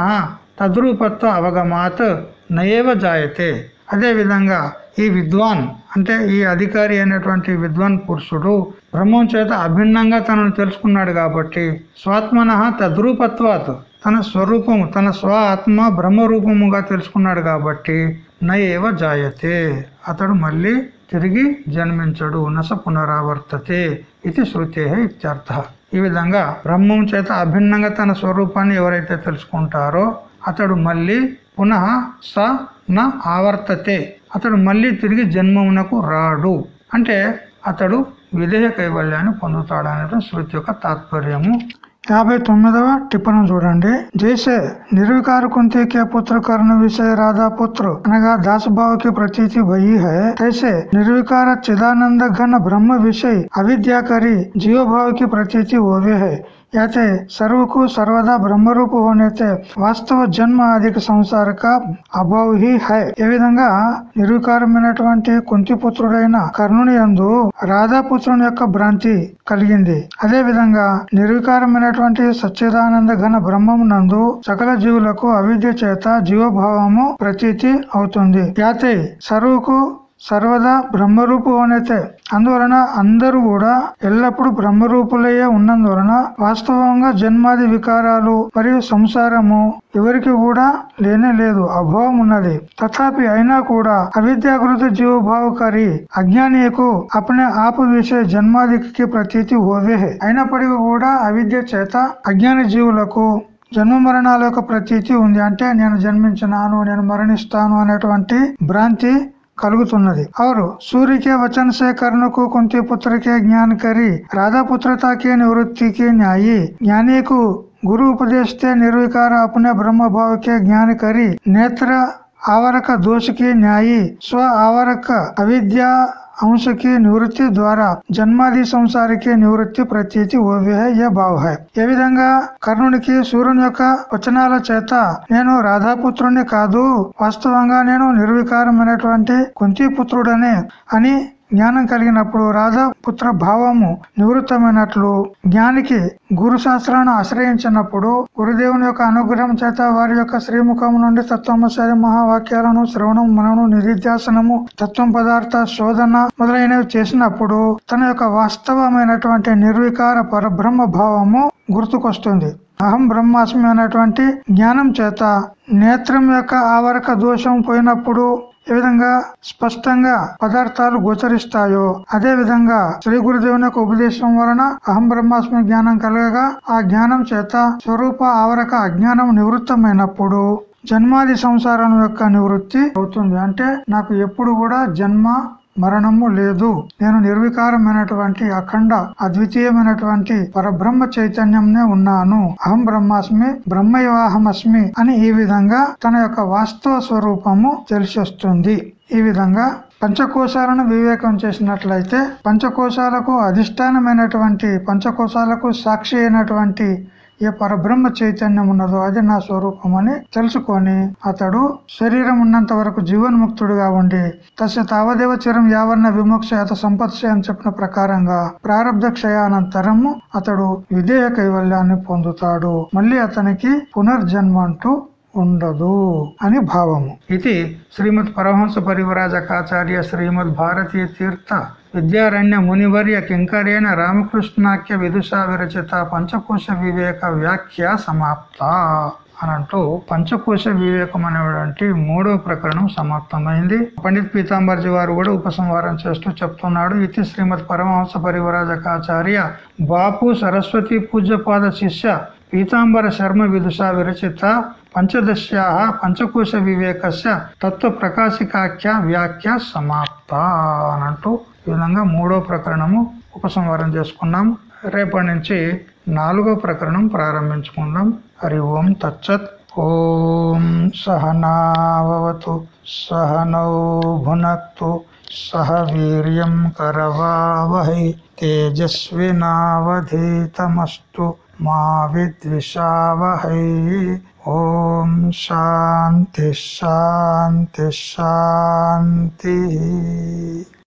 తద్రూపత్వ అవగమాత్ నయేవ జాయతే. అదేవిధంగా ఈ విద్వాన్ అంటే ఈ అధికారి అయినటువంటి విద్వాన్ పురుషుడు బ్రహ్మం చేత అభిన్నంగా తనను తెలుసుకున్నాడు కాబట్టి స్వాత్మన తద్రూపత్వాత్ తన స్వరూపము తన స్వ ఆత్మ బ్రహ్మరూపముగా తెలుసుకున్నాడు కాబట్టి నయేవ జాయతే. అతడు మళ్ళీ తిరిగి జన్మించడు నస పునరావర్తతే ఇది శృతే ఇత్యర్థ. ఈ విధంగా బ్రహ్మం చేత అభిన్నంగా తన స్వరూపాన్ని ఎవరైతే తెలుసుకుంటారో అతడు మళ్ళీ పునః స న ఆవర్తతే. అతడు మళ్ళీ తిరిగి జన్మమునకు రాడు. అంటే అతడు విధేయ కైవల్యాన్ని పొందుతాడు శృతి యొక్క తాత్పర్యము. యాభై తొమ్మిదవ టిప్పణం చూడండి. జైసే నిర్వికార కుంతి కే పుత్ర కర్ణ విషయ రాధా పుత్ర? అనగా దాసభావకి ప్రతీతి భయ తైసే నిర్వికార చిదానంద ఘన బ్రహ్మ విషయ అవిద్యాకరి జీవభావకి ప్రతీతి ఓవే హై. की प्रतीति वो भी है याते सर्व को सर्वदा ब्रह्म रूप होने से వాస్తవ జన్మ అధిక సంసార అభావ్ హి హై ఏ విధంగా నిర్వికారమైనటువంటి కుంతిపుత్రుడైన కర్ణుని యందు రాధాపుత్రుని యొక్క భ్రాంతి కలిగింది అదే విధంగా నిర్వికారమైనటువంటి సచ్చిదానంద ఘన బ్రహ్మము నందు సకల జీవులకు అవిద్య చేత జీవభావము ప్రతీతి అవుతుంది యాతే సర్వకు సర్వదా బ్రహ్మరూపు అనేతే అందువలన అందరూ కూడా ఎల్లప్పుడూ బ్రహ్మరూపులయ్యే ఉన్నందువలన వాస్తవంగా జన్మాది వికారాలు మరియు సంసారము ఎవరికి కూడా లేనే లేదు అభావం ఉన్నది. తథాపి అయినా కూడా అవిద్యాకృత జీవభావకారి అజ్ఞానియకు అపనే ఆపు విషయ జన్మాదికి ప్రతీతి ఓవే అయినప్పటికీ కూడా అవిద్య చేత అజ్ఞాని జీవులకు జన్మ మరణాల యొక్క ప్రతీతి ఉంది. అంటే నేను జన్మించినాను నేను మరణిస్తాను అనేటువంటి భ్రాంతి కలుగుతున్నది. ఆరు సూర్యకే వచన సేకరణకు కుంతి పుత్రకే జ్ఞానకరి రాధాపుత్రతాకే నివృత్తికి న్యాయి. జ్ఞానికు గురు ఉపదేశతే నిర్వికార అపునే బ్రహ్మభావికే జ్ఞానకరి నేత్ర ఆవరక దోషికి న్యాయి. స్వ ఆవరక అవిద్యా अंश की निवृत्ति ద్వారా జన్మాది సంసారికి నివృత్తి ప్రతీతి ఓవే ఏ భావ హై ఏ విధంగా కర్ణునికి సూర్యుని యొక్క వచనాల చేత నేను రాధాపుత్రుని కాదు వాస్తవంగా నేను నిర్వికారమైనటువంటి కుంతిపుత్రుడనే అని జ్ఞానం కలిగినప్పుడు రాధాపుత్ర భావము నివృత్తమైనట్లు జ్ఞానికి గురు శాస్త్రాన్ని ఆశ్రయించినప్పుడు గురుదేవుని యొక్క అనుగ్రహం చేత వారి యొక్క శ్రీముఖం నుండి తత్వమశారి మహావాక్యాలను శ్రవణం మనను నిధిధ్యాసనము తత్వం పదార్థ శోధన మొదలైనవి చేసినప్పుడు తన యొక్క వాస్తవమైనటువంటి నిర్వికార పరబ్రహ్మ భావము గుర్తుకొస్తుంది. అహం బ్రహ్మాస్మి అనేటువంటి జ్ఞానం చేత నేత్రం యొక్క ఆవరక దోషం పోయినప్పుడు ఏ విధంగా స్పష్టంగా పదార్థాలు గోచరిస్తాయో అదే విధంగా శ్రీ గురుదేవుని యొక్క ఉపదేశం వలన అహం బ్రహ్మాస్మి జ్ఞానం కలగగా ఆ జ్ఞానం చేత స్వరూప ఆవరక అజ్ఞానం నివృత్తమైనప్పుడు జన్మాది సంసారం యొక్క నివృత్తి అవుతుంది. అంటే నాకు ఎప్పుడు కూడా జన్మ మరణము లేదు. నేను నిర్వికారమైనటువంటి అఖండ అద్వితీయమైనటువంటి పరబ్రహ్మ చైతన్యంనే ఉన్నాను. అహం బ్రహ్మాస్మి బ్రహ్మయోహమస్మి అని ఈ విధంగా తన యొక్క వాస్తవ స్వరూపము తెలిసొస్తుంది. ఈ విధంగా పంచకోశాలను వివేకం చేసినట్లయితే పంచకోశాలకు అధిష్టానమైనటువంటి పంచకోశాలకు సాక్షి అయినటువంటి ఏ పరబ్రహ్మ చైతన్యం ఉన్నదో అది నా స్వరూపం అని తెలుసుకొని అతడు శరీరం ఉన్నంత వరకు జీవన్ముక్తుడుగా ఉండి తస్య తావదేవ చిరం యావన్న విమోక్ష అత సంపత్స అని చెప్పిన ప్రకారంగా ప్రారంభ క్షయానంతరము అతడు విధేయ కైవల్యాన్ని పొందుతాడు. మళ్ళీ అతనికి పునర్జన్మ అంటూ ఉండదు అని భావము. ఇది శ్రీమద్ పరమహంస పరివరాజకాచార్య శ్రీమద్ భారతీయ తీర్థ విద్యారణ్య మునివర్య కింకరేణ రామకృష్ణాఖ్య విదుషా విరచిత పంచకోశ వివేక వ్యాఖ్య సమాప్త. అనంటూ పంచకోశ వివేకం అనేటువంటి మూడో ప్రకరణం సమాప్తమైంది. పండిత్ పీతాంబర్జీ వారు కూడా ఉపసంహారం చేస్తూ చెప్తున్నాడు. ఇది శ్రీమద్ పరమహంస పరివరాజకాచార్య బాపు సరస్వతి పూజ్యపాద శిష్య పీతాంబర శర్మ విదుషా విరచిత పంచదశ్యా పంచకోశ వివేకస్య తత్వ ప్రకాశికాఖ్య వ్యాఖ్య సమాప్త అనంటూ ఈ విధంగా మూడో ప్రకరణము ఉపసంహారం చేసుకున్నాం. రేపటి నుంచి నాలుగో ప్రకరణం ప్రారంభించుకుందాం. హరి ఓం తచ్చత్ ఓం సహనావతు సహనౌ భునక్తు సహ వీర్యం కరవావహై తేజస్వినావధీతమస్తు మా విద్విషావహై ఓం శాంతి శాంతి శాంతి